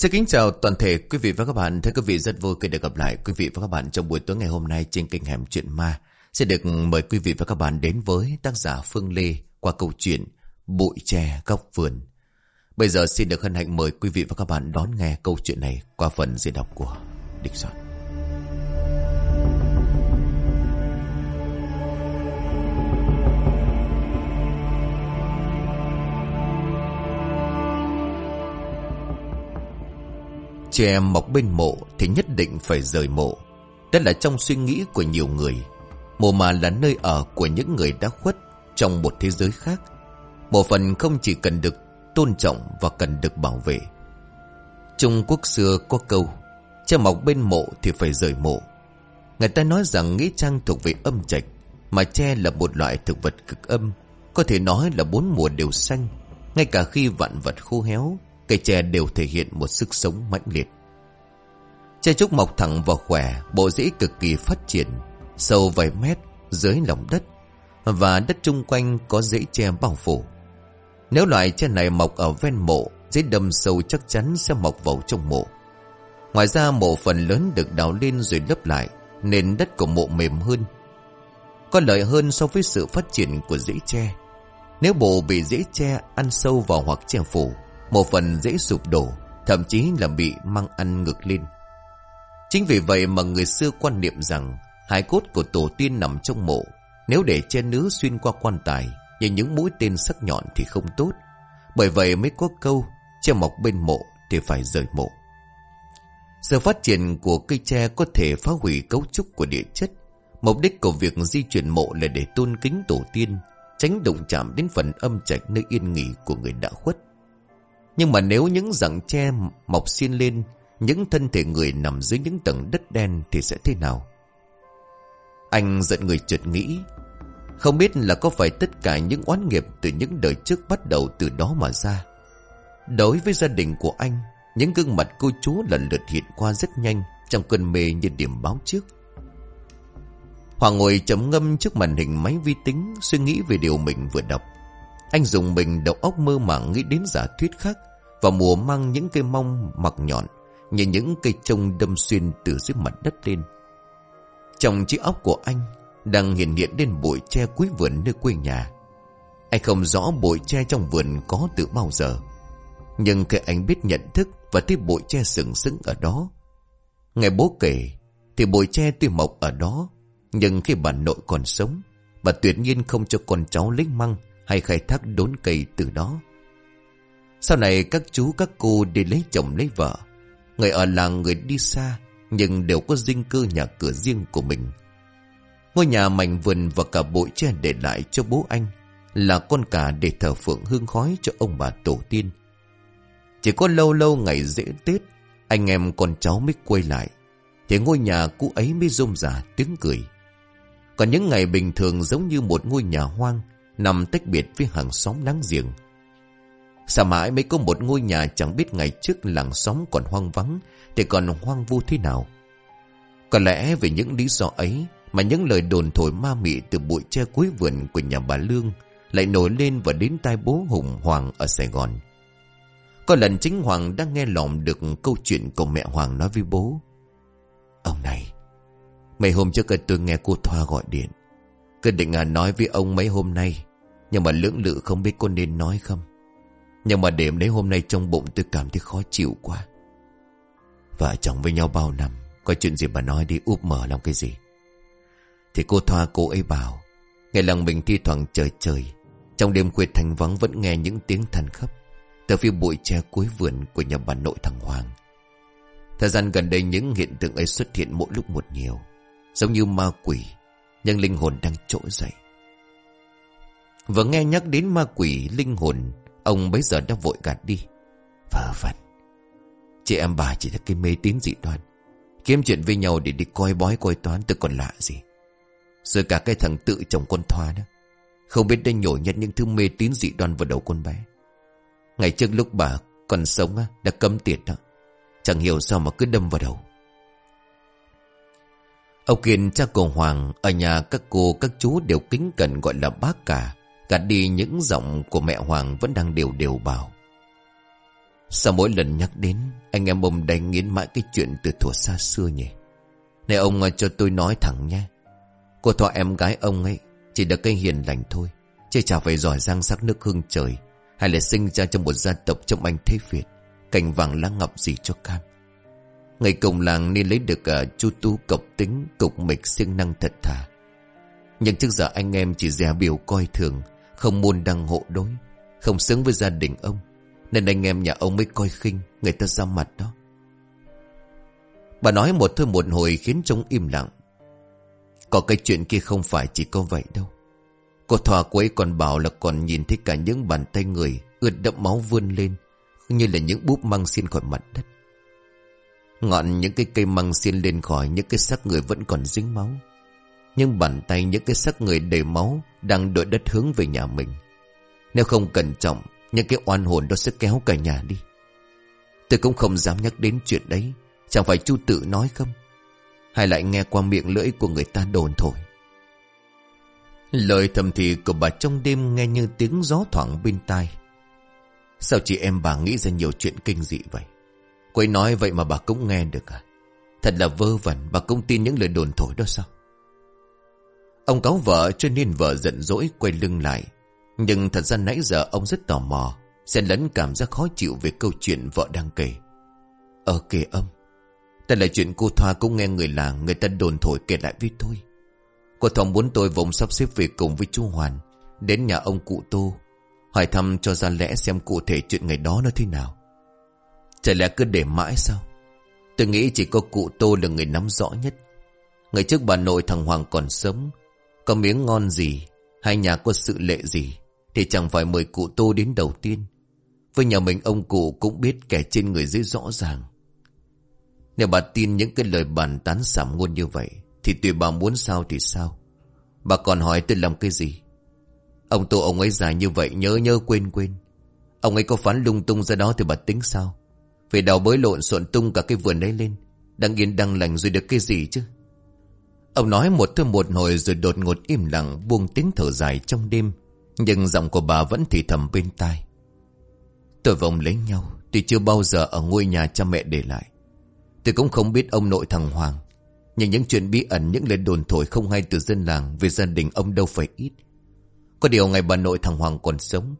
Xin kính chào toàn thể quý vị và các bạn. Thưa quý vị, rất vui khi được gặp lại quý vị và các bạn trong buổi tối ngày hôm nay trên kênh Hẻm Chuyện Ma. Sẽ được mời quý vị và các bạn đến với tác giả Phương Lê qua câu chuyện Bụi tre góc vườn. Bây giờ xin được hân hạnh mời quý vị và các bạn đón nghe câu chuyện này qua phần diễn đọc của Địch Soạn. Trẻ mọc bên mộ thì nhất định phải rời mộ. Đó là trong suy nghĩ của nhiều người. Mộ mà là nơi ở của những người đã khuất trong một thế giới khác. Mộ phần không chỉ cần được tôn trọng và cần được bảo vệ. Trung Quốc xưa có câu, cha mọc bên mộ thì phải rời mộ. Người ta nói rằng nghĩa trang thuộc về âm trạch, mà tre là một loại thực vật cực âm, có thể nói là bốn mùa đều xanh, ngay cả khi vạn vật khô héo, cây tre đều thể hiện một sức sống mãnh liệt. Tre trúc mọc thẳng và khỏe, bộ rễ cực kỳ phát triển, sâu vài mét dưới lòng đất, và đất chung quanh có rễ tre bao phủ. Nếu loại tre này mọc ở ven mộ, rễ đâm sâu chắc chắn sẽ mọc vào trong mộ. Ngoài ra mộ phần lớn được đào lên rồi lấp lại, nên đất của mộ mềm hơn. Có lợi hơn so với sự phát triển của rễ tre. Nếu bộ bị rễ tre ăn sâu vào hoặc che phủ, một phần dễ sụp đổ, thậm chí là bị mang ăn ngược lên. Chính vì vậy mà người xưa quan niệm rằng hài cốt của tổ tiên nằm trong mộ, nếu để che nứa xuyên qua quan tài, như những mũi tên sắc nhọn thì không tốt. Bởi vậy mới có câu, che mọc bên mộ thì phải rời mộ. Sự phát triển của cây tre có thể phá hủy cấu trúc của địa chất. Mục đích của việc di chuyển mộ là để tôn kính tổ tiên, tránh đụng chạm đến phần âm trạch nơi yên nghỉ của người đã khuất. Nhưng mà nếu những rặng tre mọc xiên lên, những thân thể người nằm dưới những tầng đất đen thì sẽ thế nào? Anh giận người chợt nghĩ, không biết là có phải tất cả những oán nghiệp từ những đời trước bắt đầu từ đó mà ra. Đối với gia đình của anh, những gương mặt cô chú lần lượt hiện qua rất nhanh trong cơn mê như điểm báo trước. Hoàng ngồi chấm ngâm trước màn hình máy vi tính suy nghĩ về điều mình vừa đọc. Anh dùng mình đầu óc mơ màng nghĩ đến giả thuyết khác và mùa mang những cây mong mặc nhọn như những cây trông đâm xuyên từ dưới mặt đất lên. Trong chiếc óc của anh đang hiện hiện lên bụi tre cuối vườn nơi quê nhà. Anh không rõ bụi tre trong vườn có từ bao giờ. Nhưng khi anh biết nhận thức và thấy bụi tre sừng sững ở đó. Ngày bố kể thì bụi tre tuy mọc ở đó, nhưng khi bà nội còn sống, bà tuyệt nhiên không cho con cháu lấy măng hay khai thác đốn cây từ đó. Sau này các chú các cô đi lấy chồng lấy vợ. Người ở làng người đi xa nhưng đều có dinh cư nhà cửa riêng của mình. Ngôi nhà mảnh vườn và cả bụi tre để lại cho bố anh là con cả để thờ phượng hương khói cho ông bà tổ tiên. Chỉ có lâu lâu ngày dễ Tết, anh em con cháu mới quay lại, thì ngôi nhà cũ ấy mới rôm rả tiếng cười. Còn những ngày bình thường giống như một ngôi nhà hoang, nằm tách biệt với hàng xóm láng giềng. xa mãi mới có một ngôi nhà chẳng biết ngày trước làng xóm còn hoang vắng, thì còn hoang vu thế nào? Có lẽ vì những lý do ấy mà những lời đồn thổi ma mị từ bụi tre cuối vườn của nhà bà Lương lại nổi lên và đến tai bố Hùng Hoàng ở Sài Gòn. Có lần chính Hoàng đang nghe lỏm được câu chuyện của mẹ Hoàng nói với bố. Ông này, mấy hôm trước tôi nghe cô Thoa gọi điện. Cứ định à nói với ông mấy hôm nay, nhưng mà lưỡng lự không biết cô nên nói không. Nhưng mà đêm đấy hôm nay trong bụng tôi cảm thấy khó chịu quá. Vợ chồng với nhau bao năm, có chuyện gì bà nói đi úp mở làm cái gì. Thì cô Thoa cô ấy bảo, ngày lần mình thi thoảng trời trời, trong đêm khuya thành vắng vẫn nghe những tiếng thần khấp từ phía bụi tre cuối vườn của nhà bà nội thằng Hoàng. Thời gian gần đây những hiện tượng ấy xuất hiện mỗi lúc một nhiều, giống như ma quỷ, nhưng linh hồn đang trỗi dậy. Vừa nghe nhắc đến ma quỷ linh hồn, ông bấy giờ đã vội gạt đi. Vợ vẩn, chị em bà chỉ là cái mê tín dị đoan. Kiếm chuyện với nhau để đi coi bói coi toán tôi còn lạ gì. Rồi cả cái thằng tự chồng con Thoa đó. Không biết đã nhổ nhặt những thứ mê tín dị đoan vào đầu con bé. Ngày trước lúc bà còn sống á, đã cấm tiệt đó. Chẳng hiểu sao mà cứ đâm vào đầu. Ông Kiên cha cổ Hoàng ở nhà các cô các chú đều kính cẩn gọi là bác cả. Gạt đi những giọng của mẹ Hoàng vẫn đang đều đều bảo. Sao mỗi lần nhắc đến Anh em ông đánh nghiến mãi cái chuyện từ thuở xa xưa nhỉ? Này ông cho tôi nói thẳng nha Cô thọ em gái ông ấy Chỉ được cây hiền lành thôi Chứ chả phải giỏi giang sắc nước hương trời Hay là sinh ra trong một gia tộc trong anh thế Việt Cành vàng lá ngọc gì cho cam. Ngày cùng làng nên lấy được uh, chu tu cộc tính Cục mịch siêng năng thật thà. Nhưng trước giờ anh em chỉ dè biểu coi thường không môn đăng hộ đối, Không xứng với gia đình ông, Nên anh em nhà ông mới coi khinh Người ta ra mặt đó Bà nói một thôi một hồi khiến trông im lặng Có cái chuyện kia không phải chỉ có vậy đâu Cô thòa cô ấy còn bảo là còn nhìn thấy cả những bàn tay người ướt đẫm máu vươn lên, như là những búp măng xin khỏi mặt đất. Ngọn những cái cây măng xin lên khỏi những cái xác người vẫn còn dính máu. Nhưng bàn tay những cái xác người đầy máu đang đội đất hướng về nhà mình. Nếu không cẩn trọng, những cái oan hồn đó sẽ kéo cả nhà đi. Tôi cũng không dám nhắc đến chuyện đấy. Chẳng phải chu tự nói không? Hay lại nghe qua miệng lưỡi của người ta đồn thổi. Lời thầm thì của bà trong đêm nghe như tiếng gió thoảng bên tai. Sao chị em bà nghĩ ra nhiều chuyện kinh dị vậy? Quay nói vậy mà bà cũng nghe được à? Thật là vơ vẩn, bà cũng tin những lời đồn thổi đó sao? Ông cáo vợ cho nên vợ giận dỗi quay lưng lại. Nhưng thật ra nãy giờ ông rất tò mò, xen lẫn cảm giác khó chịu về câu chuyện vợ đang kể. Ở kề âm, tại là chuyện cô Thoa cũng nghe người làng người ta đồn thổi kể lại với tôi. Cô Thông muốn tôi vòng sắp xếp về cùng với chú Hoàn, đến nhà ông cụ Tô Hỏi thăm cho ra lẽ xem cụ thể chuyện ngày đó nó thế nào Chả lẽ cứ để mãi sao Tôi nghĩ chỉ có cụ Tô là người nắm rõ nhất Ngày trước bà nội thằng Hoàng còn sống có miếng ngon gì, hay nhà có sự lệ gì, Thì chẳng phải mời cụ Tô đến đầu tiên Với nhà mình, ông cụ cũng biết kẻ trên người dưới rõ ràng Nếu bà tin những cái lời bàn tán sảm ngôn như vậy, Thì tùy bà muốn sao thì sao Bà còn hỏi tôi làm cái gì Ông tô, ông ấy dài như vậy, nhớ nhớ quên quên. Ông ấy có phán lung tung ra đó thì bà tính sao? về đào bới lộn xộn tung cả cái vườn ấy lên. Đang yên đang lành rồi được cái gì chứ? Ông nói một thôi một hồi rồi đột ngột im lặng, buông tiếng thở dài trong đêm. Nhưng giọng của bà vẫn thì thầm bên tai. Tôi và ông lấy nhau. Tuy chưa bao giờ ở ngôi nhà cha mẹ để lại. Tôi cũng không biết ông nội thằng Hoàng. Nhưng những chuyện bí ẩn, những lời đồn thổi không hay từ dân làng về gia đình ông đâu phải ít. Có điều ngày bà nội thằng Hoàng còn sống,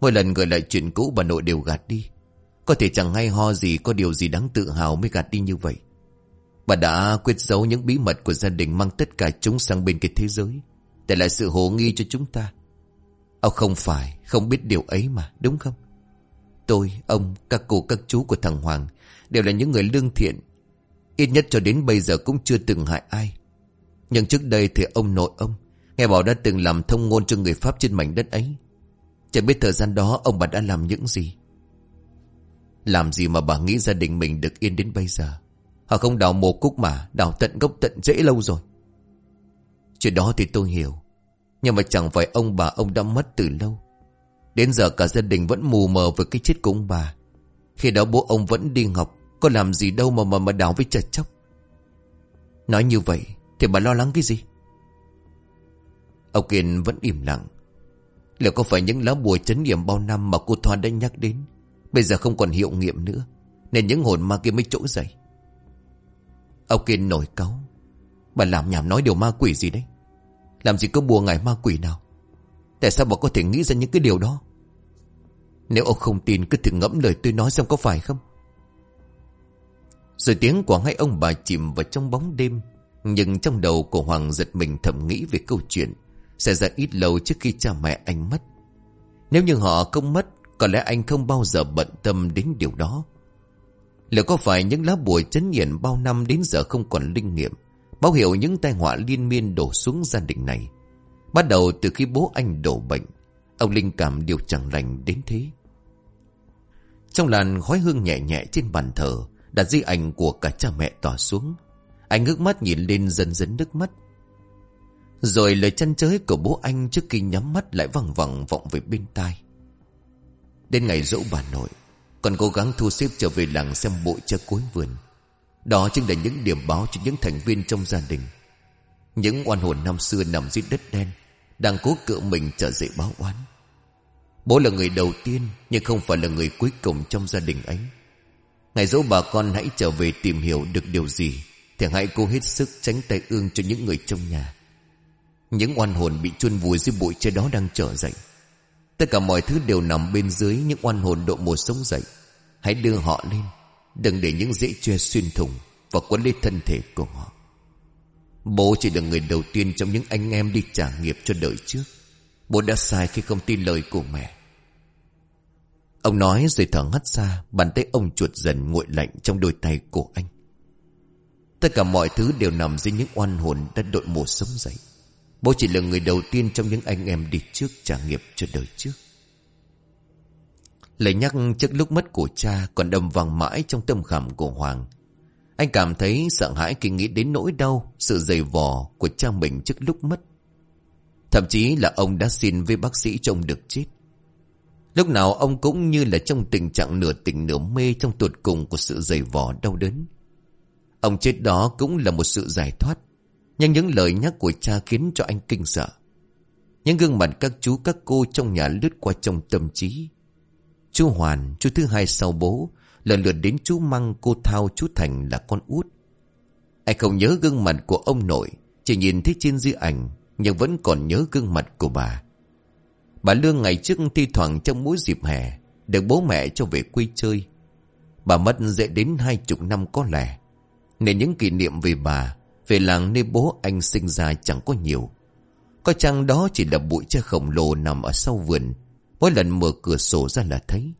Mỗi lần gửi lại chuyện cũ bà nội đều gạt đi Có thể chẳng hay ho gì, Có điều gì đáng tự hào mới gạt đi như vậy Bà đã quyết giấu những bí mật của gia đình Mang tất cả chúng sang bên cái thế giới Để lại sự hồ nghi cho chúng ta. Ông không phải Không biết điều ấy mà đúng không? Tôi, ông, các cô, các chú của thằng Hoàng Đều là những người lương thiện. Ít nhất cho đến bây giờ cũng chưa từng hại ai. Nhưng trước đây thì ông nội ông Nghe bảo đã từng làm thông ngôn cho người Pháp trên mảnh đất ấy. Chẳng biết thời gian đó ông bà đã làm những gì. Làm gì mà bà nghĩ gia đình mình được yên đến bây giờ? Họ không đào mồ cúc mà Đào tận gốc tận dễ lâu rồi. Chuyện đó thì tôi hiểu Nhưng mà chẳng phải ông bà ông đã mất từ lâu. Đến giờ cả gia đình vẫn mù mờ với cái chết của ông bà. Khi đó bố ông vẫn đi học Có làm gì đâu mà mà, mà đào với chật chóc. Nói như vậy Thì bà lo lắng cái gì? Ông Kiên vẫn im lặng. Liệu có phải những lá bùa chấn nghiệm bao năm Mà cô Thoa đã nhắc đến Bây giờ không còn hiệu nghiệm nữa Nên những hồn ma kia mới trỗi dậy? Ông kia nổi cáu. Bà làm nhảm nói điều ma quỷ gì đấy? Làm gì có bùa ngải ma quỷ nào? Tại sao bà có thể nghĩ ra những cái điều đó? Nếu ông không tin, Cứ thử ngẫm lời tôi nói xem có phải không? Rồi tiếng của hai ông bà chìm vào trong bóng đêm, Nhưng trong đầu của Hoàng giật mình thầm nghĩ về câu chuyện sẽ ra ít lâu trước khi cha mẹ anh mất. Nếu như họ không mất, Có lẽ anh không bao giờ bận tâm đến điều đó. Liệu có phải những lá bùa chấn nhiện bao năm đến giờ không còn linh nghiệm Báo hiệu những tai họa liên miên đổ xuống gia đình này? Bắt đầu từ khi bố anh đổ bệnh Ông linh cảm điều chẳng lành đến thế. Trong làn khói hương nhẹ nhẹ trên bàn thờ Đặt di ảnh của cả cha mẹ tỏa xuống. Anh ngước mắt nhìn lên dần dần nước mắt. Rồi lời chăn chới của bố anh trước khi nhắm mắt lại văng vẳng vọng về bên tai. Đến ngày dỗ bà nội, còn cố gắng thu xếp trở về làng xem bụi cho cuối vườn. Đó chính là những điểm báo cho những thành viên trong gia đình. Những oan hồn năm xưa nằm dưới đất đen, đang cố cựa mình trở dậy báo oán. Bố là người đầu tiên Nhưng không phải là người cuối cùng trong gia đình ấy Ngày dỗ bà con hãy trở về tìm hiểu được điều gì Thì hãy cố hết sức tránh tay ương cho những người trong nhà Những oan hồn bị chôn vùi dưới bụi tre đó đang trở dậy Tất cả mọi thứ đều nằm bên dưới những oan hồn độ mùa sống dậy. Hãy đưa họ lên. Đừng để những rễ tre xuyên thủng Và quấn lấy thân thể của họ. Bố chỉ là người đầu tiên trong những anh em đi trả nghiệp cho đời trước. Bố đã sai khi không tin lời của mẹ. Ông nói rồi thở hắt ra, Bàn tay ông chuột dần nguội lạnh trong đôi tay của anh. Tất cả mọi thứ đều nằm dưới những oan hồn đã đội mùa sống dậy. Bố chỉ là người đầu tiên trong những anh em đi trước trả nghiệp cho đời trước Lời nhắc trước lúc mất của cha còn đầm vàng mãi trong tâm khảm của Hoàng Anh cảm thấy sợ hãi khi nghĩ đến nỗi đau, sự dày vò của cha mình trước lúc mất Thậm chí là ông đã xin với bác sĩ trông được chết Lúc nào ông cũng như là trong tình trạng nửa tỉnh nửa mê trong tuột cùng của sự dày vò đau đớn. Ông chết đó cũng là một sự giải thoát. Nhưng những lời nhắc của cha khiến cho anh kinh sợ. Những gương mặt các chú các cô trong nhà lướt qua trong tâm trí. Chú Hoàn, chú thứ hai sau bố, lần lượt đến chú Măng, cô Thao, chú Thành là con út. Anh không nhớ gương mặt của ông nội, chỉ nhìn thấy trên di ảnh, nhưng vẫn còn nhớ gương mặt của bà. Bà Lương ngày trước thi thoảng trong mỗi dịp hè Được bố mẹ cho về quê chơi Bà mất dễ đến hai chục năm có lẽ Nên những kỷ niệm về bà về làng nơi bố anh sinh ra chẳng có nhiều. Có chăng đó chỉ là bụi tre khổng lồ nằm ở sau vườn. Mỗi lần mở cửa sổ ra là thấy.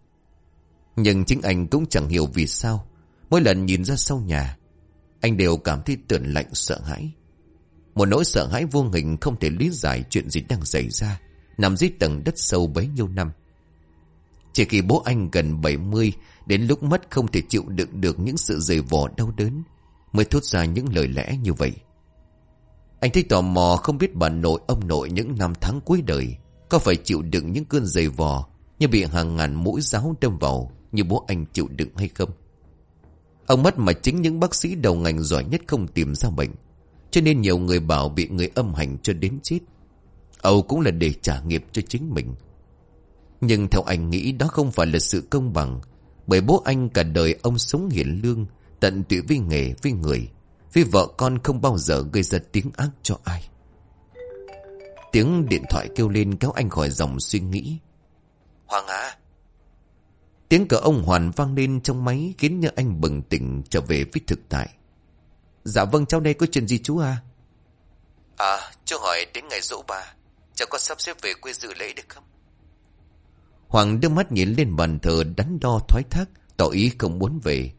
Nhưng chính anh cũng chẳng hiểu vì sao. Mỗi lần nhìn ra sau nhà, Anh đều cảm thấy tưởng lạnh sợ hãi. Một nỗi sợ hãi vô hình không thể lý giải chuyện gì đang xảy ra, Nằm dưới tầng đất sâu bấy nhiêu năm. Chỉ khi bố anh gần 70 Đến lúc mất không thể chịu đựng được những sự dày vò đau đớn Mới thốt ra những lời lẽ như vậy. Anh thấy tò mò không biết bà nội ông nội những năm tháng cuối đời Có phải chịu đựng những cơn dày vò Như bị hàng ngàn mũi giáo đâm vào Như bố anh chịu đựng hay không? Ông mất mà chính những bác sĩ đầu ngành giỏi nhất không tìm ra bệnh, Cho nên nhiều người bảo bị người âm hành cho đến chết. Âu cũng là để trả nghiệp cho chính mình. Nhưng theo anh nghĩ đó không phải là sự công bằng, Bởi bố anh cả đời ông sống hiển lương Tận tụy với nghề với người Với vợ con không bao giờ gây ra tiếng ác cho ai. Tiếng điện thoại kêu lên kéo anh khỏi dòng suy nghĩ. Hoàng à? Tiếng cờ ông Hoàn vang lên trong máy Khiến như anh bừng tỉnh trở về với thực tại. Dạ vâng cháu đây có chuyện gì chú à? À chú hỏi đến ngày dỗ bà Cháu có sắp xếp về quê dự lễ được không? Hoàng đưa mắt nhìn lên bàn thờ đắn đo thoái thác Tỏ ý không muốn về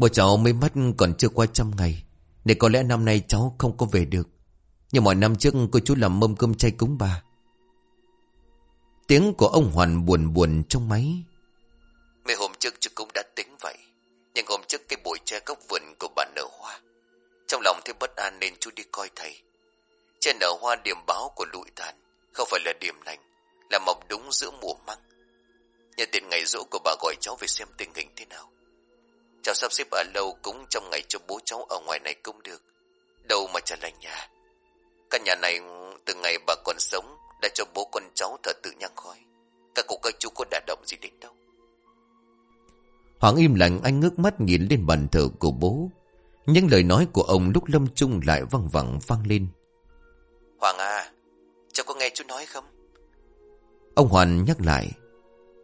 Bố cháu mới mất còn chưa qua trăm ngày, Nên có lẽ năm nay cháu không có về được. Nhưng mọi năm trước cô chú làm mâm cơm chay cúng bà. Tiếng của ông Hoàn buồn buồn trong máy. Mấy hôm trước chú cũng đã tính vậy, Nhưng hôm trước cái bụi tre góc vườn của bà nở hoa. Trong lòng thấy bất an nên chú đi coi thầy. Trên nở hoa điểm báo của lụi tàn, Không phải là điểm lành, Là mọc đúng giữa mùa măng. Nhân tiện ngày rỗ của bà gọi cháu về xem tình hình thế nào. Cháu sắp xếp ở lâu cũng trong ngày cho bố cháu ở ngoài này cũng được. Đâu mà trả lại nhà. Căn nhà này từ ngày bà còn sống Đã cho bố con cháu thờ tự nhang khói. Các cụ các chú có đả động gì đến đâu? Hoàng im lặng anh ngước mắt nhìn lên bàn thờ của bố. Những lời nói của ông lúc lâm chung lại văng vẳng vang lên. Hoàng à Cháu có nghe chú nói không? Ông Hoàn nhắc lại.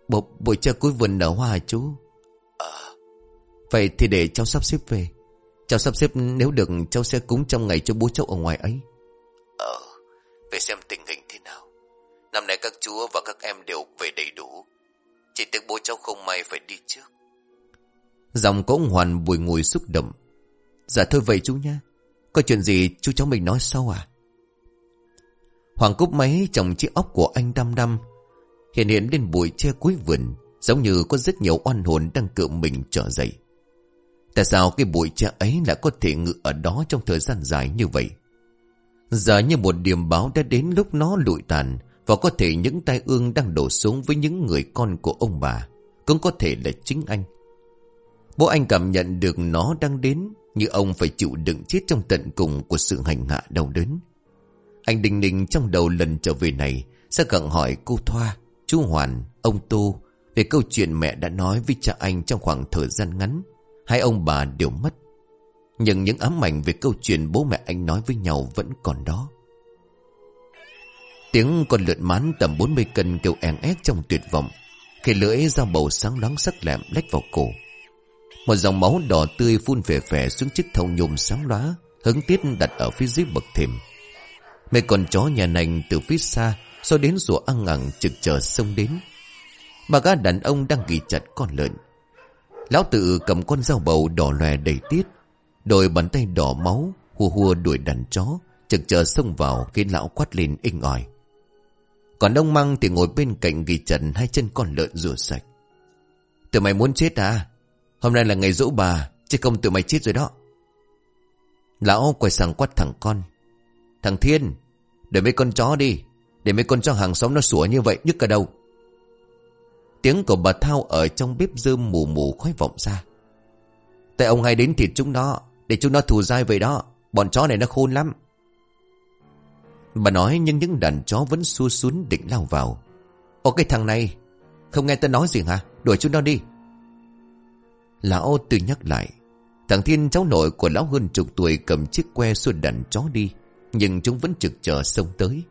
Bộ, bộ chơi cuối vườn nở hoa hả chú Vậy thì để cháu sắp xếp về. Cháu sắp xếp nếu được cháu sẽ cúng trong ngày cho bố cháu ở ngoài ấy. Ờ Về xem tình hình thế nào. Năm nay các chú và các em đều về đầy đủ. Chỉ tiếc bố cháu không may phải đi trước. Dòng của ông Hoàn bùi ngùi xúc động. Dạ thôi vậy chú nha Có chuyện gì chú cháu mình nói sau à? Hoàng cúp máy trong chiếc óc của anh đăm đăm. Hiện hiện lên bụi che cuối vườn Giống như có rất nhiều oan hồn đang cự mình trở dậy Tại sao cái bụi tre ấy lại có thể ngự ở đó trong thời gian dài như vậy? Giờ như một điểm báo đã đến lúc nó lụi tàn Và có thể những tai ương đang đổ xuống với những người con của ông bà Cũng có thể là chính anh. Bố anh cảm nhận được nó đang đến Như ông phải chịu đựng chết trong tận cùng của sự hành hạ đau đớn. Anh đình đình trong đầu lần trở về này Sẽ cần hỏi cô Thoa, chú Hoàn, ông Tô Về câu chuyện mẹ đã nói với cha anh trong khoảng thời gian ngắn. Hai ông bà đều mất. Nhưng những ám ảnh về câu chuyện bố mẹ anh nói với nhau vẫn còn đó. Tiếng con lượn mán tầm 40 cân kêu en ép trong tuyệt vọng, Khi lưỡi dao bầu sáng loáng sắc lẹm lách vào cổ. Một dòng máu đỏ tươi phun về phè xuống chiếc thau nhôm sáng lóa, Hứng tiết đặt ở phía dưới bậc thềm. Mấy con chó nhà nành từ phía xa, Sau đến rùa ăn ngẳng trực chờ sông đến. Bà gã đàn ông đang ghi chặt con lợn. Lão tự cầm con dao bầu đỏ lòe đầy tiết, Đôi bàn tay đỏ máu Hùa hùa đuổi đàn chó, Chực chờ xông vào khi lão quát lên inh ỏi. Còn ông Măng thì ngồi bên cạnh ghi trần hai chân con lợn rửa sạch. Tụi mày muốn chết à? Hôm nay là ngày dỗ bà, Chứ không tụi mày chết rồi đó. Lão quay sang quát thằng con. Thằng Thiên, Để mấy con chó đi, Để mấy con chó hàng xóm nó sủa như vậy, nhức cả đầu. Tiếng của bà Thao ở trong bếp dơm mù mù khói vọng ra. Tại ông hay đến thịt chúng nó, Để chúng nó thù dai vậy đó, Bọn chó này nó khôn lắm. Bà nói nhưng những đàn chó vẫn xua xuống định lao vào. Ồ cái thằng này, Không nghe ta nói gì hả? Đuổi chúng nó đi. Lão tự nhắc lại, Thằng Thiên cháu nội của lão hơn chục tuổi cầm chiếc que xua đàn chó đi, Nhưng chúng vẫn trực chờ sông tới.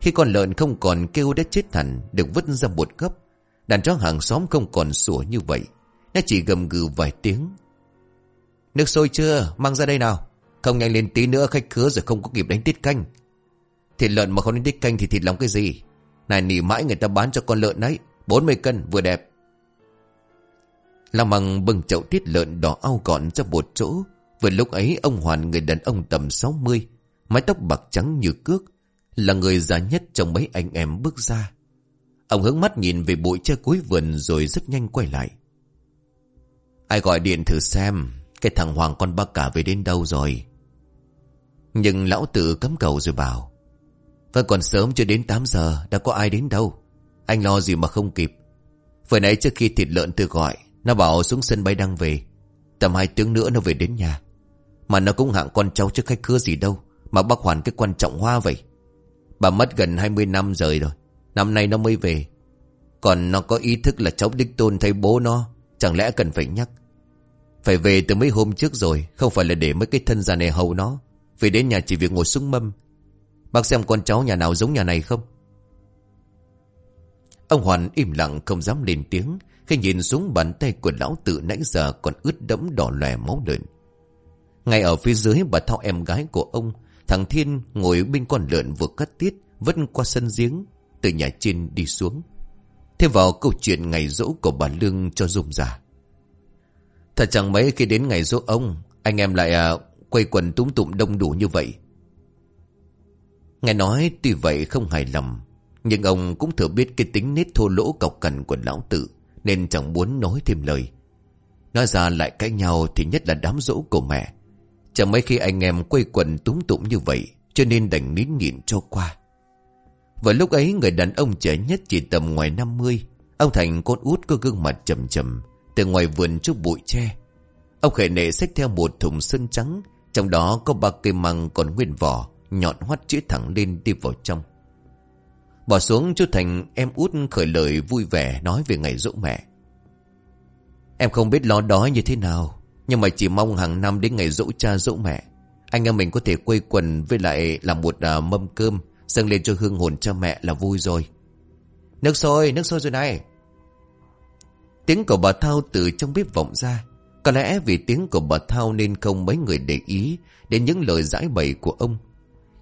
Khi con lợn không còn kêu đã chết hẳn, Được vứt ra một gấp Đàn chó hàng xóm không còn sủa như vậy. Nó chỉ gầm gừ vài tiếng. Nước sôi chưa? Mang ra đây nào. Không nhanh lên tí nữa, khách khứa rồi không có kịp đánh tiết canh. Thịt lợn mà không đánh tiết canh thì thịt lòng cái gì? Này nỉ mãi người ta bán cho con lợn đấy. 40 cân, vừa đẹp. Làm bằng bưng chậu tiết lợn đỏ ao gọn cho một chỗ. Vừa lúc ấy, ông Hoàn, người đàn ông tầm 60 Mái tóc bạc trắng như cước, Là người già nhất trong mấy anh em bước ra. Ông hướng mắt nhìn về bụi tre cuối vườn rồi rất nhanh quay lại. Ai gọi điện thử xem, cái thằng Hoàng con bác cả về đến đâu rồi. Nhưng lão tự cấm cầu rồi bảo. Vẫn còn sớm chưa đến 8 giờ, đã có ai đến đâu. Anh lo gì mà không kịp. Vừa nãy trước khi thịt lợn tự gọi, nó bảo xuống sân bay đang về. Tầm hai tiếng nữa nó về đến nhà. Mà nó cũng hạng con cháu chứ khách khứa gì đâu. Mà bác Hoàn cái quan trọng hoa vậy. Bà mất gần 20 năm rồi rồi. Năm nay nó mới về. Còn nó có ý thức là cháu đích tôn thấy bố nó, Chẳng lẽ cần phải nhắc? Phải về từ mấy hôm trước rồi, Không phải là để mấy cái thân già này hầu nó. Về đến nhà chỉ việc ngồi súng mâm. Bác xem con cháu nhà nào giống nhà này không? Ông Hoàn im lặng không dám lên tiếng, Khi nhìn xuống bàn tay của lão tự nãy giờ Còn ướt đẫm đỏ lòe máu lợn. Ngay ở phía dưới bà thao em gái của ông, Thằng Thiên ngồi bên con lợn vừa cắt tiết Vất qua sân giếng từ nhà trên đi xuống. Thêm vào câu chuyện ngày dỗ của bà Lương cho dùng giả. Thật chẳng mấy khi đến ngày dỗ ông, anh em lại à, quay quần túm tụm đông đủ như vậy. Nghe nói tuy vậy không hài lòng, nhưng ông cũng thừa biết cái tính nết thô lỗ cọc cằn của lão tự, nên chẳng muốn nói thêm lời. Nói ra lại cãi nhau thì nhất là đám dỗ của mẹ. Chẳng mấy khi anh em quay quần túm tụm như vậy, cho nên đành nín nhịn cho qua. Và lúc ấy người đàn ông trẻ nhất chỉ tầm ngoài 50 Ông Thành con út có gương mặt trầm trầm Từ ngoài vườn trước bụi tre. Ông khởi nệ xách theo một thùng sơn trắng Trong đó có ba cây măng còn nguyên vỏ Nhọn hoắt chữ thẳng lên đi vào trong. Bỏ xuống chú Thành em út khởi lời vui vẻ Nói về ngày dỗ mẹ. Em không biết lo đói như thế nào Nhưng mà chỉ mong hàng năm đến ngày dỗ cha dỗ mẹ Anh em mình có thể quây quần với lại làm một à, mâm cơm. Dâng lên cho hương hồn cha mẹ là vui rồi. Nước sôi, nước sôi rồi này. Tiếng của bà Thao từ trong bếp vọng ra. Có lẽ vì tiếng của bà Thao nên không mấy người để ý Đến những lời giải bày của ông.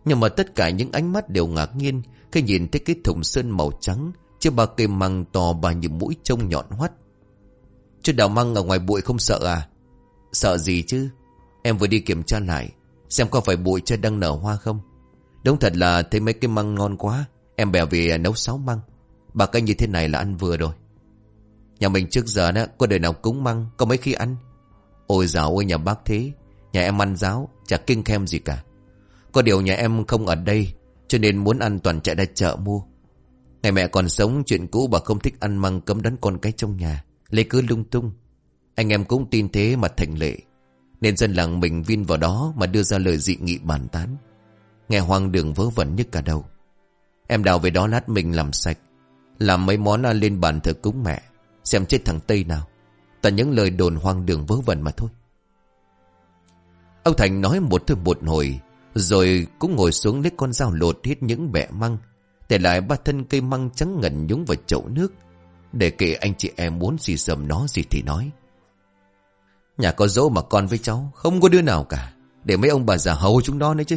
Nhưng mà tất cả những ánh mắt đều ngạc nhiên Khi nhìn thấy cái thùng sơn màu trắng Chứ bà cây măng to bà như mũi trông nhọn hoắt. Chứ đào măng ở ngoài bụi không sợ à? Sợ gì chứ? Em vừa đi kiểm tra lại Xem có phải bụi chưa đang nở hoa không? Đúng thật là thấy mấy cái măng ngon quá. Em bèo về à, nấu sáu măng. Bà canh như thế này là ăn vừa rồi. Nhà mình trước giờ đó, Có đời nào cúng măng, Có mấy khi ăn. Ôi dào ôi nhà bác thế. Nhà em ăn giáo, Chả kinh khem gì cả. Có điều nhà em không ở đây, Cho nên muốn ăn toàn chạy ra chợ mua. Ngày mẹ còn sống, Chuyện cũ bà không thích ăn măng cấm đắn con cái trong nhà. Lấy cứ lung tung. Anh em cũng tin thế mà thành lệ. Nên dân làng mình vin vào đó Mà đưa ra lời dị nghị bàn tán. Nghe hoang đường vớ vẩn nhất cả đầu. Em đào về đó lát mình làm sạch. Làm mấy món ăn lên bàn thờ cúng mẹ. Xem chết thằng Tây nào. Toàn những lời đồn hoang đường vớ vẩn mà thôi. Ông Thành nói một thứ một hồi Rồi cũng ngồi xuống lấy con dao lột hết những bẹ măng, Để lại ba thân cây măng trắng ngần nhúng vào chậu nước, Để kể anh chị em muốn gì sầm nó gì thì nói. Nhà có dỗ mà con với cháu, Không có đứa nào cả, Để mấy ông bà già hầu chúng nó nữa chứ.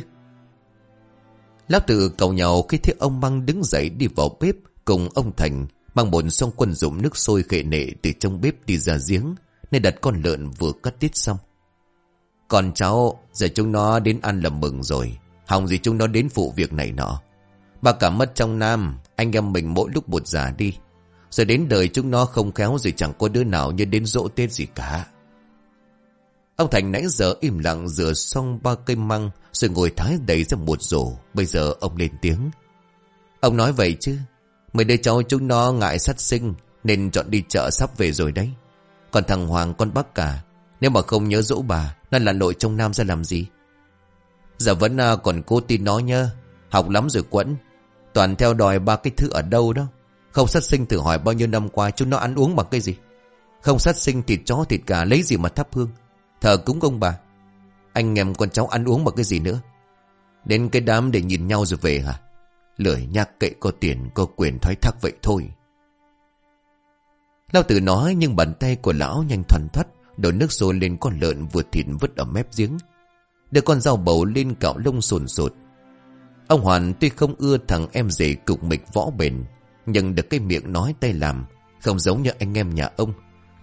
Lão tự cầu nhau khi thấy ông Măng đứng dậy đi vào bếp, Cùng ông Thành Mang bồn xong quân dụng nước sôi khệ nệ Từ trong bếp đi ra giếng. Nên đặt con lợn vừa cắt tiết xong. Còn cháu, Giờ chúng nó đến ăn là mừng rồi. Hòng gì chúng nó đến phụ việc này nọ. Bà cả mất trong nam, Anh em mình mỗi lúc một già đi. Rồi đến đời chúng nó không khéo Rồi chẳng có đứa nào như đến dỗ Tết gì cả. Ông Thành nãy giờ im lặng rửa xong ba cây măng Rồi ngồi thái đầy ra một rổ. Bây giờ ông lên tiếng. Ông nói vậy chứ? Mấy đứa cháu chúng nó ngại sát sinh Nên chọn đi chợ sắp về rồi đấy. Còn thằng Hoàng con bác cả Nếu mà không nhớ dỗ bà Nó là nội trong Nam ra làm gì? Giờ vẫn à, còn cố tin nó nhá Học lắm rồi quẫn. Toàn theo đòi ba cái thứ ở đâu đó. Không sát sinh thử hỏi bao nhiêu năm qua Chúng nó ăn uống bằng cái gì? Không sát sinh thịt chó thịt gà lấy gì mà thắp hương? Thờ cúng ông bà. Anh em con cháu ăn uống bằng cái gì nữa? Đến cái đám để nhìn nhau rồi về hả? Lười nhắc kệ có tiền, Có quyền thoái thác vậy thôi. Lão tử nói Nhưng bàn tay của lão nhanh thoăn thoắt Đổ nước sôi lên con lợn vừa thịt vứt ở mép giếng. Đưa con dao bầu lên cạo lông sồn sột. Ông Hoàn tuy không ưa thằng em rể cục mịch võ bền, Nhưng được cái miệng nói tay làm, Không giống như anh em nhà ông.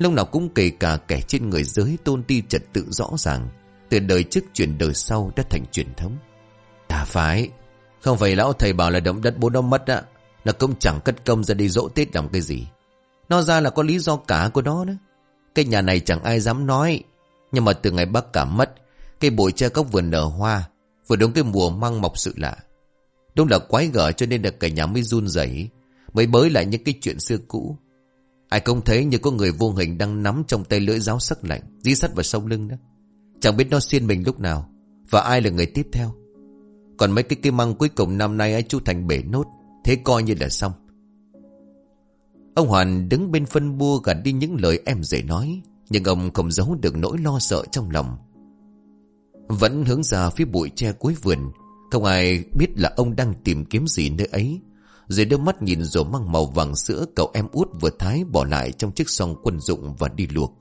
Lúc nào cũng kể cả kẻ trên người giới tôn ti trật tự rõ ràng, Từ đời trước chuyển đời sau đã thành truyền thống. Ta phải Không phải lão thầy bảo là động đất bố nó mất á, Nó cũng chẳng cất công ra đi dỗ Tết làm cái gì. Nó ra là có lý do cả của nó đó. Cái nhà này chẳng ai dám nói, Nhưng mà từ ngày bác cả mất Cây bụi tre cốc vừa nở hoa, Vừa đúng cái mùa măng mọc sự lạ. Đúng là quái gở cho nên là cả nhà mới run rẩy, Mới bới lại những cái chuyện xưa cũ. Ai không thấy như có người vô hình đang nắm trong tay lưỡi giáo sắc lạnh, dí sắt vào sông lưng đó. Chẳng biết nó xiên mình lúc nào, và ai là người tiếp theo. Còn mấy cái cây măng cuối cùng năm nay ấy chú Thành bể nốt, thế coi như là xong. Ông Hoàn đứng bên phân bua gạt đi những lời em dễ nói, nhưng ông không giấu được nỗi lo sợ trong lòng. Vẫn hướng ra phía bụi tre cuối vườn, không ai biết là ông đang tìm kiếm gì nơi ấy. Rồi đưa mắt nhìn rổ măng màu vàng sữa cậu em út vừa thái bỏ lại trong chiếc song quân dụng và đi luộc.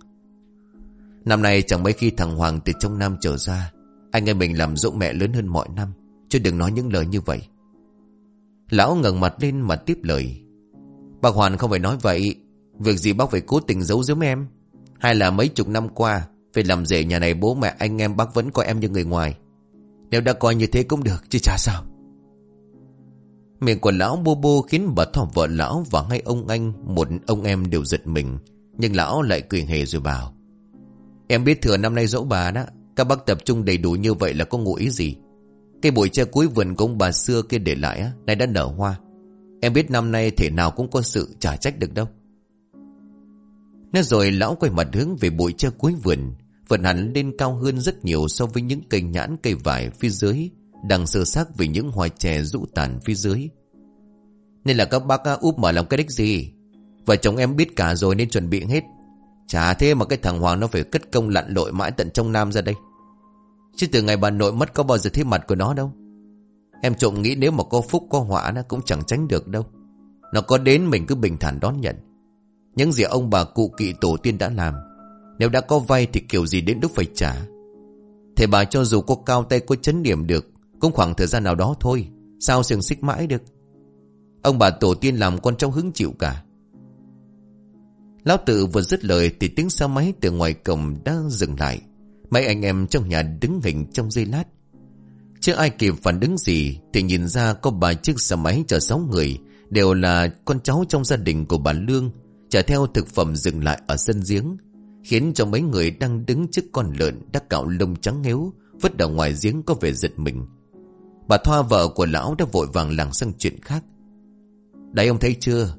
Năm nay chẳng mấy khi thằng Hoàng từ trong Nam trở ra, anh em mình làm dỗ mẹ lớn hơn mọi năm, chứ đừng nói những lời như vậy. Lão ngẩng mặt lên mà tiếp lời. Bác Hoàn không phải nói vậy, việc gì bác phải cố tình giấu giếm em. Hay là mấy chục năm qua, phải làm rể nhà này bố mẹ anh em bác vẫn coi em như người ngoài. Nếu đã coi như thế cũng được, chứ chả sao. Miệng của lão bô bô khiến bà thỏ vợ lão và hai ông anh, một ông em đều giật mình. Nhưng lão lại cười hề rồi bảo. Em biết thừa năm nay dỗ bà đó, các bác tập trung đầy đủ như vậy là có ngụ ý gì? Cây bụi tre cuối vườn của ông bà xưa kia để lại á, nay đã nở hoa. Em biết năm nay thể nào cũng có sự trả trách được đâu. Nói rồi lão quay mặt hướng về bụi tre cuối vườn, vườn hẳn lên cao hơn rất nhiều so với những cây nhãn cây vải phía dưới đang sơ xác vì những hoa chè rũ tàn phía dưới. Nên là các bác úp mở lòng cái đích gì? Vợ chồng em biết cả rồi nên chuẩn bị hết. Chả thế mà cái thằng Hoàng nó phải cất công lặn lội mãi tận trong Nam ra đây. Chứ từ ngày bà nội mất có bao giờ thấy mặt của nó đâu. Em trộm nghĩ nếu mà có phúc, có họa nó cũng chẳng tránh được đâu. Nó có đến mình cứ bình thản đón nhận. Những gì ông bà cụ kỵ tổ tiên đã làm. Nếu đã có vay thì kiểu gì đến lúc phải trả. Thầy bà cho dù có cao tay, có chấn điểm được cũng khoảng thời gian nào đó thôi. Sao sừng xích mãi được? Ông bà tổ tiên làm con cháu hứng chịu cả. Lão tự vừa dứt lời Thì tiếng xe máy từ ngoài cổng đã dừng lại. Mấy anh em trong nhà đứng hình trong giây lát. Chưa ai kịp phản ứng gì Thì nhìn ra có ba chiếc xe máy chở sáu người, Đều là con cháu trong gia đình của bà Lương, Chở theo thực phẩm dừng lại ở sân giếng, Khiến cho mấy người đang đứng trước con lợn Đã cạo lông trắng héo Vứt ở ngoài giếng có vẻ giật mình. Bà Thoa vợ của lão đã vội vàng làng sang chuyện khác Đấy ông thấy chưa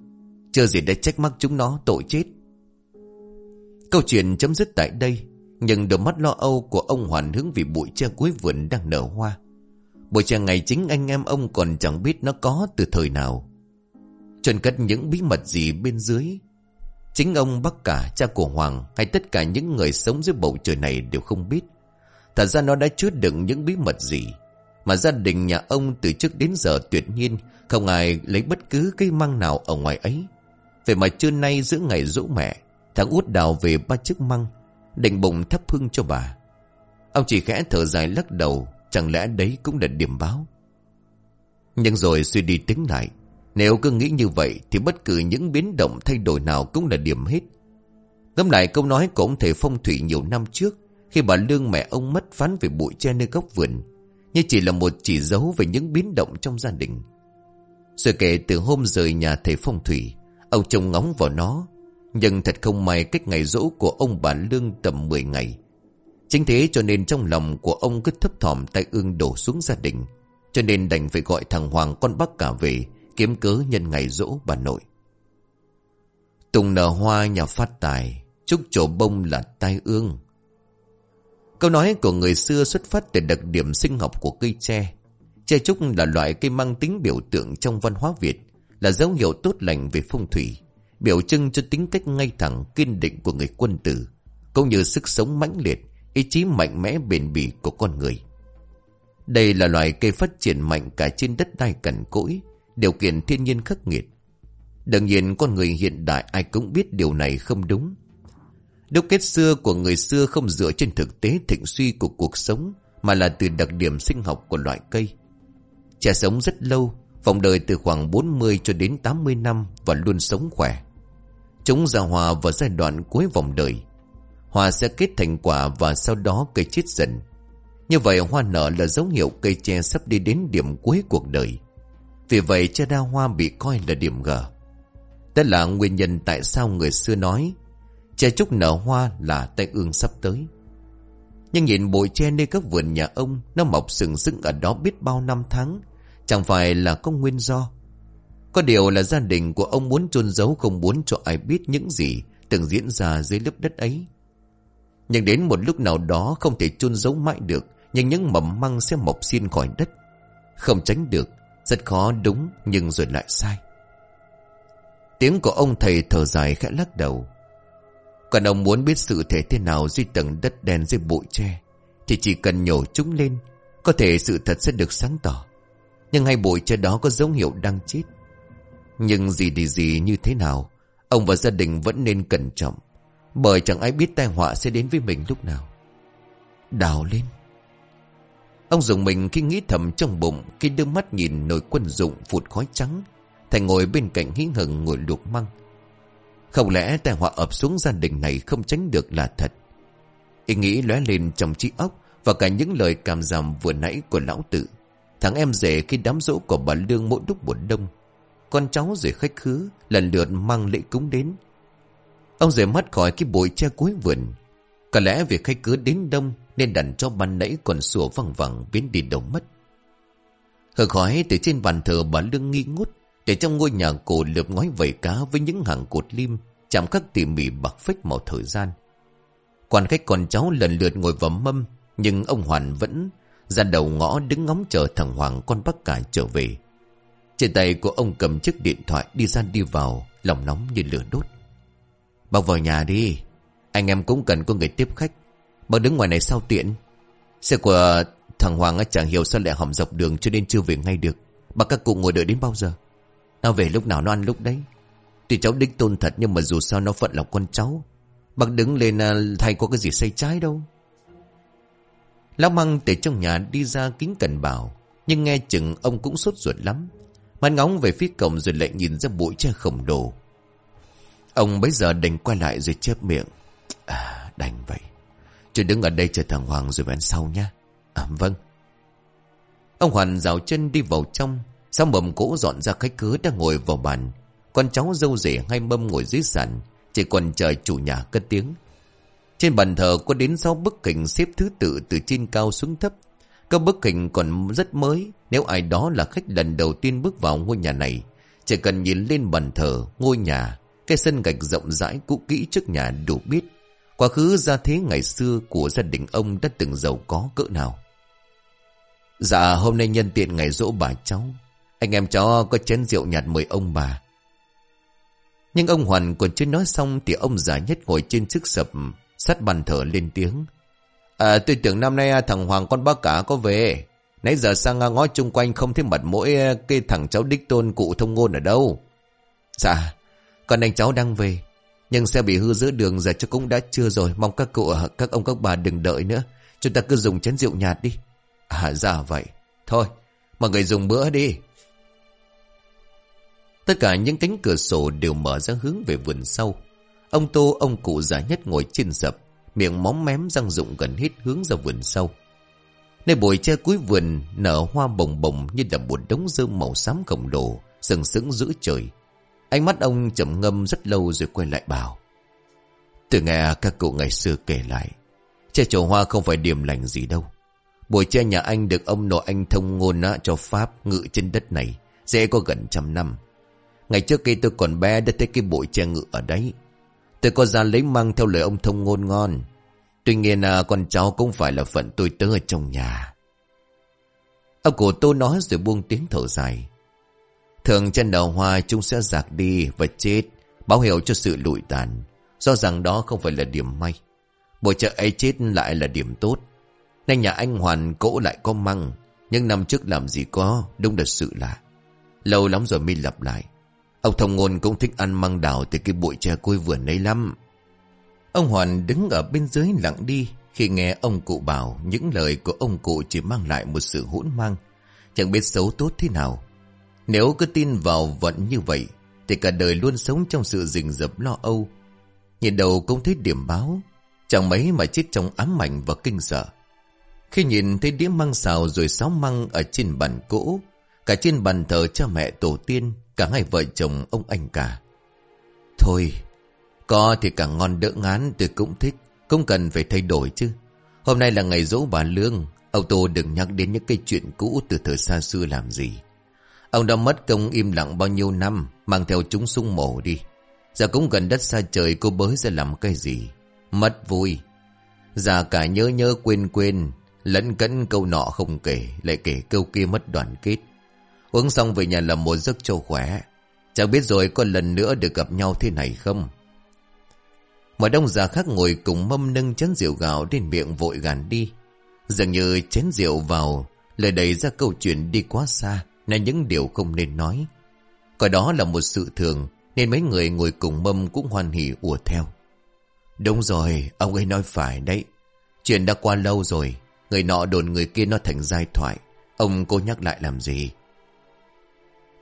Chưa gì đã trách mắc chúng nó tội chết Câu chuyện chấm dứt tại đây Nhưng đôi mắt lo âu của ông Hoàn hướng vì bụi tre cuối vườn đang nở hoa bụi tre ngày chính anh em ông còn chẳng biết nó có từ thời nào. chuẩn cất những bí mật gì bên dưới. Chính ông Bắc cả, cha của Hoàng hay tất cả những người sống dưới bầu trời này đều không biết. Thật ra nó đã chứa đựng những bí mật gì. Mà gia đình nhà ông từ trước đến giờ tuyệt nhiên không ai lấy bất cứ cây măng nào ở ngoài ấy. Vậy mà trưa nay giữa ngày rỗ mẹ, thằng út đào về ba chiếc măng, định bụng thắp hương cho bà. Ông chỉ khẽ thở dài lắc đầu, chẳng lẽ đấy cũng là điểm báo. Nhưng rồi suy đi tính lại, nếu cứ nghĩ như vậy thì bất cứ những biến động thay đổi nào cũng là điểm hết. Ngâm lại câu nói của ông thầy phong thủy nhiều năm trước, khi bà Lương mẹ ông mất phán về bụi tre nơi góc vườn, như chỉ là một chỉ dấu về những biến động trong gia đình. Rồi kể từ hôm rời nhà thầy phong thủy, ông trông ngóng vào nó, nhưng thật không may cách ngày rỗ của ông bà Lương tầm 10 ngày. Chính thế cho nên trong lòng của ông cứ thấp thỏm tay ương đổ xuống gia đình. Cho nên đành phải gọi thằng Hoàng con bác cả về kiếm cớ nhân ngày rỗ bà nội. Tùng nở hoa nhà phát tài, chúc trổ bông là tai ương. Câu nói của người xưa xuất phát từ đặc điểm sinh học của cây tre. Tre trúc là loại cây mang tính biểu tượng trong văn hóa Việt, là dấu hiệu tốt lành về phong thủy, biểu trưng cho tính cách ngay thẳng kiên định của người quân tử, cũng như sức sống mãnh liệt, ý chí mạnh mẽ bền bỉ của con người. Đây là loài cây phát triển mạnh cả trên đất đai cằn cỗi, điều kiện thiên nhiên khắc nghiệt. Đương nhiên con người hiện đại ai cũng biết điều này không đúng. Đúc kết xưa của người xưa không dựa trên thực tế thịnh suy của cuộc sống, mà là từ đặc điểm sinh học của loại cây. Trẻ sống rất lâu, vòng đời từ khoảng 40 cho đến 80 năm và luôn sống khỏe. Chúng già hòa vào giai đoạn cuối vòng đời. Hoa sẽ kết thành quả và sau đó cây chết dần. Như vậy hoa nở là dấu hiệu cây tre sắp đi đến điểm cuối cuộc đời. Vì vậy che đa hoa bị coi là điểm gờ. Đó là nguyên nhân tại sao người xưa nói Che trúc nở hoa là tay ương sắp tới. Nhưng nhìn bụi tre nơi các vườn nhà ông, Nó mọc sừng sững ở đó biết bao năm tháng. Chẳng phải là có nguyên do. Có điều là gia đình của ông muốn chôn giấu Không muốn cho ai biết những gì Từng diễn ra dưới lớp đất ấy. Nhưng đến một lúc nào đó Không thể chôn giấu mãi được, Nhưng những mầm măng sẽ mọc xin khỏi đất. Không tránh được, Rất khó đúng nhưng rồi lại sai. Tiếng của ông thầy thở dài khẽ lắc đầu. Còn ông muốn biết sự thể thế nào Dưới tầng đất đen dưới bụi tre, Thì chỉ cần nhổ chúng lên, Có thể sự thật sẽ được sáng tỏ. Nhưng hai bụi tre đó có dấu hiệu đang chết. Nhưng gì thì gì như thế nào, Ông và gia đình vẫn nên cẩn trọng, Bởi chẳng ai biết tai họa sẽ đến với mình lúc nào. Đào lên. Ông dùng mình khi nghĩ thầm trong bụng, Khi đưa mắt nhìn nồi quân dụng phụt khói trắng Thành ngồi bên cạnh hí hừng ngồi luộc măng. Không lẽ tai họa ập xuống gia đình này không tránh được là thật? Ý nghĩ lóe lên trong trí óc Và cả những lời cảm giảm vừa nãy của lão tự Thằng em rể khi đám dỗ của bà Lương mỗi lúc buồn đông. Con cháu rồi khách khứ Lần lượt mang lễ cúng đến. Ông rời mắt khỏi cái bụi che cuối vườn. Có lẽ việc khách cứ đến đông Nên đành cho ban nãy còn sủa văng vẳng Biến đi đâu mất. Hờ khói từ trên bàn thờ bà Lương nghi ngút. Để trong ngôi nhà cổ lượp ngói vẩy cá Với những hàng cột lim, Chạm khắc tỉ mỉ bạc phách màu thời gian. Quan khách con cháu lần lượt ngồi vào mâm, Nhưng ông Hoàn vẫn ra đầu ngõ đứng ngóng chờ thằng Hoàng con bác cả trở về. Trên tay của ông cầm chiếc điện thoại đi ra đi vào, Lòng nóng như lửa đốt. Bác vào nhà đi, Anh em cũng cần có người tiếp khách. Bác đứng ngoài này sao tiện? Xe của thằng Hoàng chẳng hiểu sao lại hỏng dọc đường Cho nên chưa về ngay được. Bác các cụ ngồi đợi đến bao giờ? Nó về lúc nào nó ăn lúc đấy. Tuy cháu đích tôn thật nhưng mà dù sao nó phận là con cháu. Bác đứng lên à, thay có cái gì xây trái đâu. Lão măng từ trong nhà đi ra kính cẩn bảo, Nhưng nghe chừng ông cũng sốt ruột lắm. Mắt ngóng về phía cổng rồi lại nhìn ra bụi tre khổng đồ. Ông bấy giờ đành quay lại rồi chép miệng. À đành vậy. Chứ đứng ở đây chờ thằng Hoàng rồi về ăn sau nha À vâng. Ông Hoàn rào chân đi vào trong. Sau mầm cỗ dọn ra khách cứ đang ngồi vào bàn? Con cháu dâu rể hay mâm ngồi dưới sàn Chỉ còn chờ chủ nhà cất tiếng. Trên bàn thờ có đến 6 bức hình xếp thứ tự từ trên cao xuống thấp. Các bức hình còn rất mới Nếu ai đó là khách lần đầu tiên bước vào ngôi nhà này Chỉ cần nhìn lên bàn thờ, ngôi nhà Cái sân gạch rộng rãi cũ kỹ trước nhà đủ biết. Quá khứ gia thế ngày xưa của gia đình ông đã từng giàu có cỡ nào. Dạ hôm nay nhân tiện ngày dỗ bà cháu. Anh em cháu có chén rượu nhạt mời ông bà. Nhưng ông Hoàn còn chưa nói xong Thì ông già nhất ngồi trên chiếc sập Sắt bàn thở lên tiếng. À tôi tưởng năm nay à, thằng Hoàng con bác cả có về. Nãy giờ sang à, ngó chung quanh không thấy mặt mỗi à, cái thằng cháu đích tôn cụ thông ngôn ở đâu. Dạ Con anh cháu đang về. Nhưng xe bị hư giữa đường giờ cho cũng đã chưa rồi. Mong các cụ các ông các bà đừng đợi nữa. Chúng ta cứ dùng chén rượu nhạt đi. À dạ vậy. Thôi, mọi người dùng bữa đi. Tất cả những cánh cửa sổ đều mở ra hướng về vườn sau. Ông Tô ông cụ già nhất ngồi trên sập Miệng móm mém răng rụng gần hết hướng ra vườn sau. Nơi bồi che cuối vườn nở hoa bồng bồng như là một đống rơm màu xám khổng lồ sừng sững giữa trời. Ánh mắt ông chậm ngâm rất lâu rồi quay lại bảo Từ nghe các cụ ngày xưa kể lại che trổ hoa không phải điểm lành gì đâu. Bồi che nhà anh được ông nội anh thông ngôn á, cho Pháp ngự trên đất này Dễ có gần trăm năm. Ngày trước khi tôi còn bé đã thấy cái bụi tre ngự ở đấy. Tôi có ra lấy măng theo lời ông thông ngôn ngon. Tuy nhiên à, con cháu cũng phải là phận tôi tớ ở trong nhà. Ông cổ tô nói rồi buông tiếng thở dài. Thường trên đầu hoa chúng sẽ giạc đi và chết Báo hiệu cho sự lụi tàn. Do rằng đó không phải là điểm may. Bộ chợ ấy chết lại là điểm tốt. Nên nhà anh Hoàn cỗ lại có măng Nhưng năm trước làm gì có Đúng là sự lạ. Lâu lắm rồi mới lặp lại. Ông thông ngôn cũng thích ăn măng đào Từ cái bụi tre côi vườn ấy lắm. Ông Hoàn đứng ở bên dưới lặng đi Khi nghe ông cụ bảo Những lời của ông cụ chỉ mang lại một sự hỗn mang. Chẳng biết xấu tốt thế nào. Nếu cứ tin vào vận như vậy, Thì cả đời luôn sống trong sự rình rập lo âu. Nhìn đầu cũng thấy điểm báo, Chẳng mấy mà chết trong ám ảnh và kinh sợ. Khi nhìn thấy đĩa măng xào rồi sáo măng ở trên bàn cỗ, Cả trên bàn thờ cha mẹ tổ tiên Cả hai vợ chồng ông anh cả. Thôi, Có thì càng ngon đỡ ngán tôi cũng thích, Không cần phải thay đổi chứ. Hôm nay là ngày dỗ bà Lương, Ông Tô đừng nhắc đến những cái chuyện cũ từ thời xa xưa làm gì. Ông đã mất công im lặng bao nhiêu năm, Mang theo chúng sung mổ đi. Giờ cũng gần đất xa trời, cô bới ra làm cái gì? Mất vui. Già cả nhớ nhớ quên quên, Lẫn cẫn câu nọ không kể, Lại kể câu kia mất đoàn kết. Uống xong về nhà làm một giấc cho khỏe. Chẳng biết rồi có lần nữa được gặp nhau thế này không? Mọi đông già khác ngồi cùng mâm nâng chén rượu gạo đến miệng vội gàn đi. Dường như chén rượu vào Lời đầy ra câu chuyện đi quá xa Là những điều không nên nói. Coi đó là một sự thường, Nên mấy người ngồi cùng mâm cũng hoan hỉ ùa theo. Đúng rồi, Ông ấy nói phải đấy. Chuyện đã qua lâu rồi, Người nọ đồn người kia nó thành giai thoại. Ông cô nhắc lại làm gì?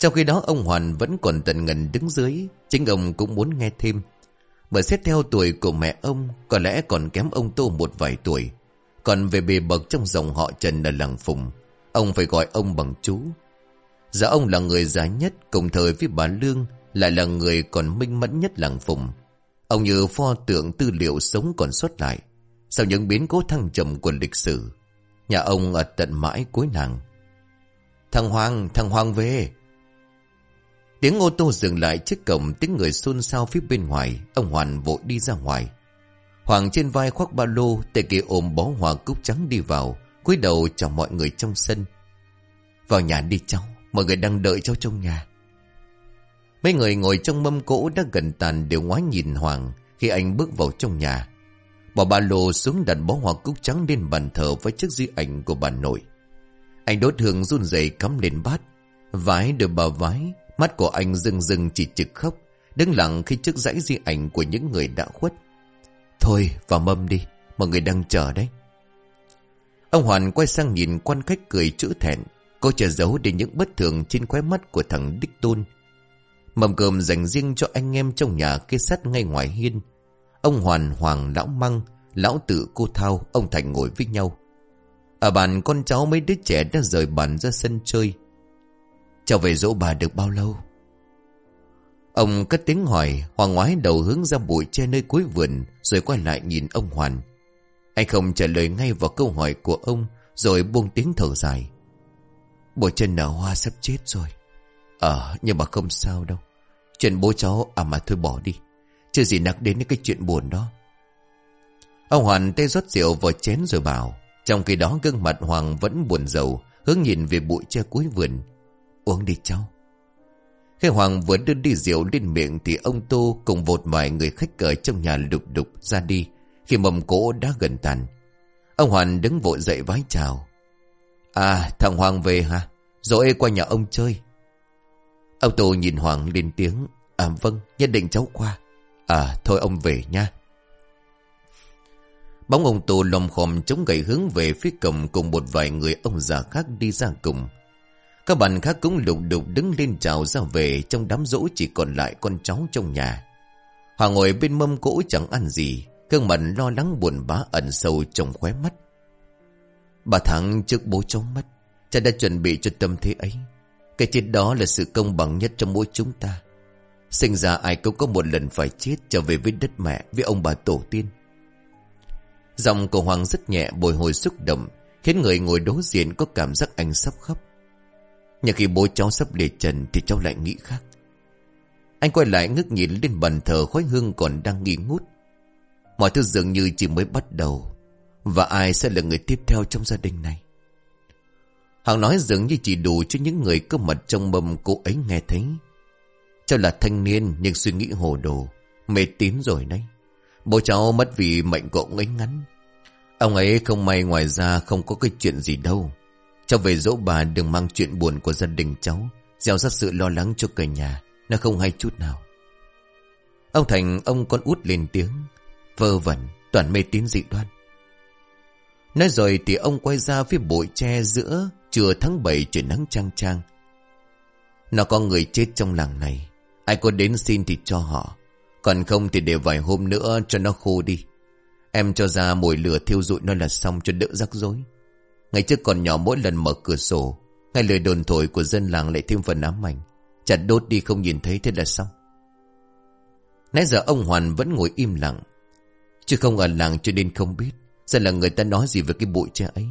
Trong khi đó ông Hoàn vẫn còn tận ngần đứng dưới Chính ông cũng muốn nghe thêm. Bởi xét theo tuổi của mẹ ông Có lẽ còn kém ông Tô một vài tuổi. Còn về bề bậc trong dòng họ Trần là làng Phùng Ông phải gọi ông bằng chú. Giờ ông là người già nhất Cùng thời với bà Lương Lại là người còn minh mẫn nhất làng Phùng. Ông như pho tượng tư liệu sống còn xuất lại Sau những biến cố thăng trầm của lịch sử. Nhà ông ở tận mãi cuối nàng Thằng Hoàng, thằng Hoàng về! Tiếng ô tô dừng lại trước cổng Tiếng người xôn xao phía bên ngoài Ông Hoàn vội đi ra ngoài Hoàng trên vai khoác ba lô Tay kia ôm bó hoa cúc trắng đi vào cúi đầu chào mọi người trong sân Vào nhà đi cháu Mọi người đang đợi cháu trong nhà Mấy người ngồi trong mâm cỗ đã gần tàn đều ngoái nhìn Hoàng khi anh bước vào trong nhà. Bỏ ba lô xuống đặt bó hoa cúc trắng lên bàn thờ với chiếc di ảnh của bà nội. Anh đốt hương run rẩy cắm lên bát. Vái được bà vái, mắt của anh rưng rưng chỉ trực khóc, đứng lặng khi trước dãy di ảnh của những người đã khuất. Thôi vào mâm đi, mọi người đang chờ đấy. Ông Hoàn quay sang nhìn quan khách cười chữ thẹn, cô che giấu để những bất thường trên khóe mắt của thằng Đích Tôn. Mầm cơm dành riêng cho anh em trong nhà kê sắt ngay ngoài hiên. Ông Hoàn Hoàng Lão Măng, Lão Tự Cô Thao, ông Thành ngồi với nhau. À, Ở bàn con cháu mấy đứa trẻ đã rời bàn ra sân chơi trở về dỗ bà được bao lâu? Ông cất tiếng hỏi, Hoàng ngoái đầu hướng ra bụi che nơi cuối vườn, rồi quay lại nhìn ông Hoàn. Anh không trả lời ngay vào câu hỏi của ông, rồi buông tiếng thở dài. Bộ chân nở hoa sắp chết rồi. Ờ nhưng mà không sao đâu Chuyện bố cháu à mà thôi bỏ đi Chưa gì nặng đến cái chuyện buồn đó Ông Hoàn tê rót rượu vào chén rồi bảo Trong khi đó gương mặt Hoàng vẫn buồn rầu Hướng nhìn về bụi tre cuối vườn Uống đi cháu. Khi Hoàng vừa đưa đi rượu lên miệng Thì ông Tô cùng một vài người khách ở trong nhà lục đục ra đi, Khi mầm cỗ đã gần tàn. Ông Hoàn đứng vội dậy vái chào. À thằng Hoàng về hả? Rồi qua nhà ông chơi. Ông Tô nhìn Hoàng lên tiếng. À vâng nhất định cháu qua. À thôi ông về nha. Bóng ông Tô lom khom chống gậy hướng về phía cầm cùng một vài người ông già khác đi ra cùng. Các bạn khác cũng lục đục đứng lên chào ra về trong đám rỗ chỉ còn lại con cháu trong nhà. Hoàng ngồi bên mâm cỗ chẳng ăn gì, Cơn mặt lo lắng buồn bã ẩn sâu trong khóe mắt. Bà thắng trước bố cháu mất, cha đã chuẩn bị cho tâm thế ấy. Cái chết đó là sự công bằng nhất trong mỗi chúng ta. Sinh ra ai cũng có một lần phải chết trở về với đất mẹ, với ông bà tổ tiên. Giọng của Hoàng rất nhẹ bồi hồi xúc động Khiến người ngồi đối diện có cảm giác anh sắp khóc nhưng khi bố cháu sắp lìa trần Thì cháu lại nghĩ khác. Anh quay lại ngước nhìn lên bàn thờ khói hương còn đang nghi ngút. Mọi thứ dường như chỉ mới bắt đầu, Và ai sẽ là người tiếp theo trong gia đình này? Hằng nói dường như chỉ đủ cho những người có mặt trong mầm cô ấy nghe thấy. Cháu là thanh niên nhưng suy nghĩ hồ đồ, Mê tín rồi đấy. Bố cháu mất vì mệnh của ông ấy ngắn. Ông ấy không may ngoài ra không có cái chuyện gì đâu. Cháu về dỗ bà đừng mang chuyện buồn của gia đình cháu Gieo ra sự lo lắng cho cả nhà, Nó không hay chút nào Ông Thành, ông con út lên tiếng, Vơ vẩn, toàn mê tín dị đoan Nói rồi thì ông quay ra phía bụi tre giữa Trưa tháng 7 trời nắng trang trang Nó có người chết trong làng này, Ai có đến xin thì cho họ, còn không thì để vài hôm nữa cho nó khô đi. Em cho ra mùi lửa thiêu rụi nó là xong cho đỡ rắc rối. Ngày trước còn nhỏ mỗi lần mở cửa sổ, ngay lời đồn thổi của dân làng lại thêm phần ám ảnh. Chặt đốt đi không nhìn thấy thế là xong. Nãy giờ ông Hoàn vẫn ngồi im lặng. Chứ không ở làng cho nên không biết. Sẽ là người ta nói gì về cái bụi tre ấy.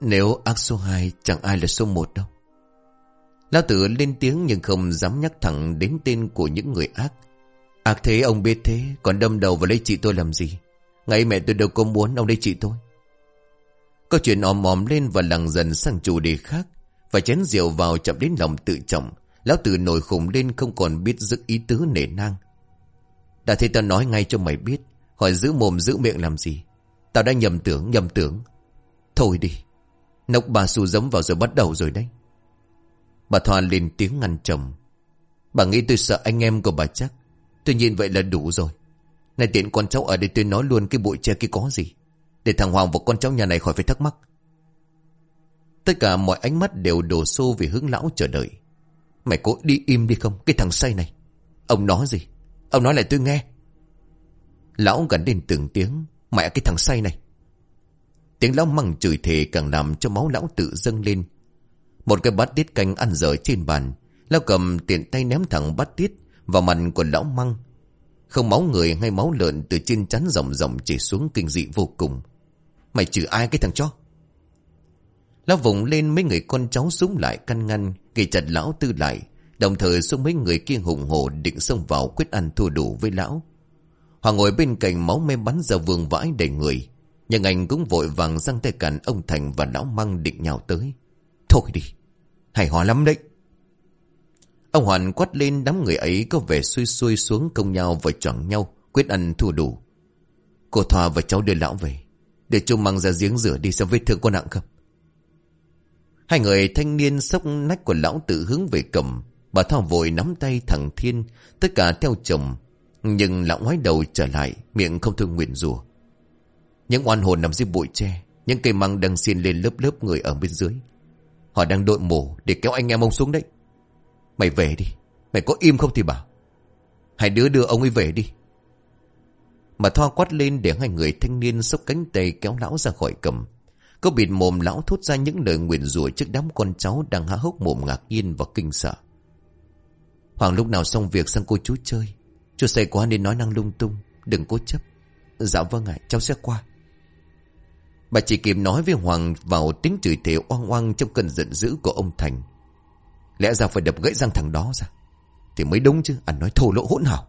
Nếu ác số 2 chẳng ai là số 1 đâu. Lão tử lên tiếng nhưng không dám nhắc thẳng đến tên của những người ác. Ác thế ông biết thế Còn đâm đầu vào lấy chị tôi làm gì Ngày mẹ tôi đâu có muốn ông lấy chị tôi Câu chuyện òm òm lên và lằng dần sang chủ đề khác. Và chén rượu vào chậm đến lòng tự trọng. Lão tử nổi khủng lên không còn biết giữ ý tứ nể nang. Đã thấy tao nói ngay cho mày biết. Hỏi giữ mồm giữ miệng làm gì? Tao đã nhầm tưởng nhầm tưởng. Thôi đi. Nốc bà xù giống vào rồi bắt đầu rồi đấy. Bà Thoa lên tiếng ngăn chồng. Bà nghĩ tôi sợ anh em của bà chắc. Tôi nhìn vậy là đủ rồi. Này tiện con cháu ở đây tôi nói luôn cái bụi tre kia có gì? Để thằng Hoàng và con cháu nhà này khỏi phải thắc mắc. Tất cả mọi ánh mắt đều đổ xô về hướng lão chờ đợi. Mày cố đi im đi không, Cái thằng say này? Ông nói gì? Ông nói lại tôi nghe. Lão gần đến từng tiếng, Mẹ, cái thằng say này. Tiếng lão măng chửi thề càng làm cho máu lão tự dâng lên. Một cái bát tiết canh ăn dở trên bàn, Lão cầm tiện tay ném thẳng bát tiết vào mặt của lão măng. Không máu người hay máu lợn từ trên chắn rộng rộng chảy xuống kinh dị vô cùng. Mày trừ ai cái thằng chó? Lão vùng lên mấy người con cháu súng lại căn ngăn, gây chặt lão tư lại, đồng thời xuống mấy người kia hùng hổ định xông vào quyết ăn thua đủ với lão. Hoàng ngồi bên cạnh máu mê bắn ra vương vãi đầy người, nhưng anh cũng vội vàng răng tay cản ông Thành và lão măng định nhào tới. Thôi đi, hay hòa lắm đấy. Ông Hoàn quát lên đám người ấy có vẻ xuôi xuôi xuống công nhau và chọn nhau, quyết ăn thua đủ. Cô Thoa và cháu đưa lão về, để chung mang ra giếng rửa đi xem vết thương có nặng không. Hai người thanh niên sốc nách của lão tự hướng về cầm, bà thao vội nắm tay thằng Thiên, tất cả theo chồng. Nhưng lão ngoái đầu trở lại, miệng không thương nguyện rùa. Những oan hồn nằm dưới bụi tre, những cây măng đang xiên lên lớp lớp người ở bên dưới. Họ đang đội mổ để kéo anh em ông xuống đấy. Mày về đi Mày có im không thì bảo Hai đứa đưa ông ấy về đi mà Thoa quát lên để hai người thanh niên xốc cánh tay kéo lão ra khỏi cầm Có bịt mồm lão thốt ra những lời nguyền rủa trước đám con cháu đang há hốc mồm ngạc nhiên và kinh sợ. Hoàng lúc nào xong việc sang cô chú chơi. Chú say quá nên nói năng lung tung. Đừng cố chấp. Dạ vâng ạ, cháu sẽ qua. Bà chỉ kịp nói với Hoàng vào tiếng chửi thề oang oang trong cơn giận dữ của ông Thành. Lẽ ra phải đập gãy răng thằng đó ra Thì mới đúng chứ Anh nói thô lỗ hỗn hảo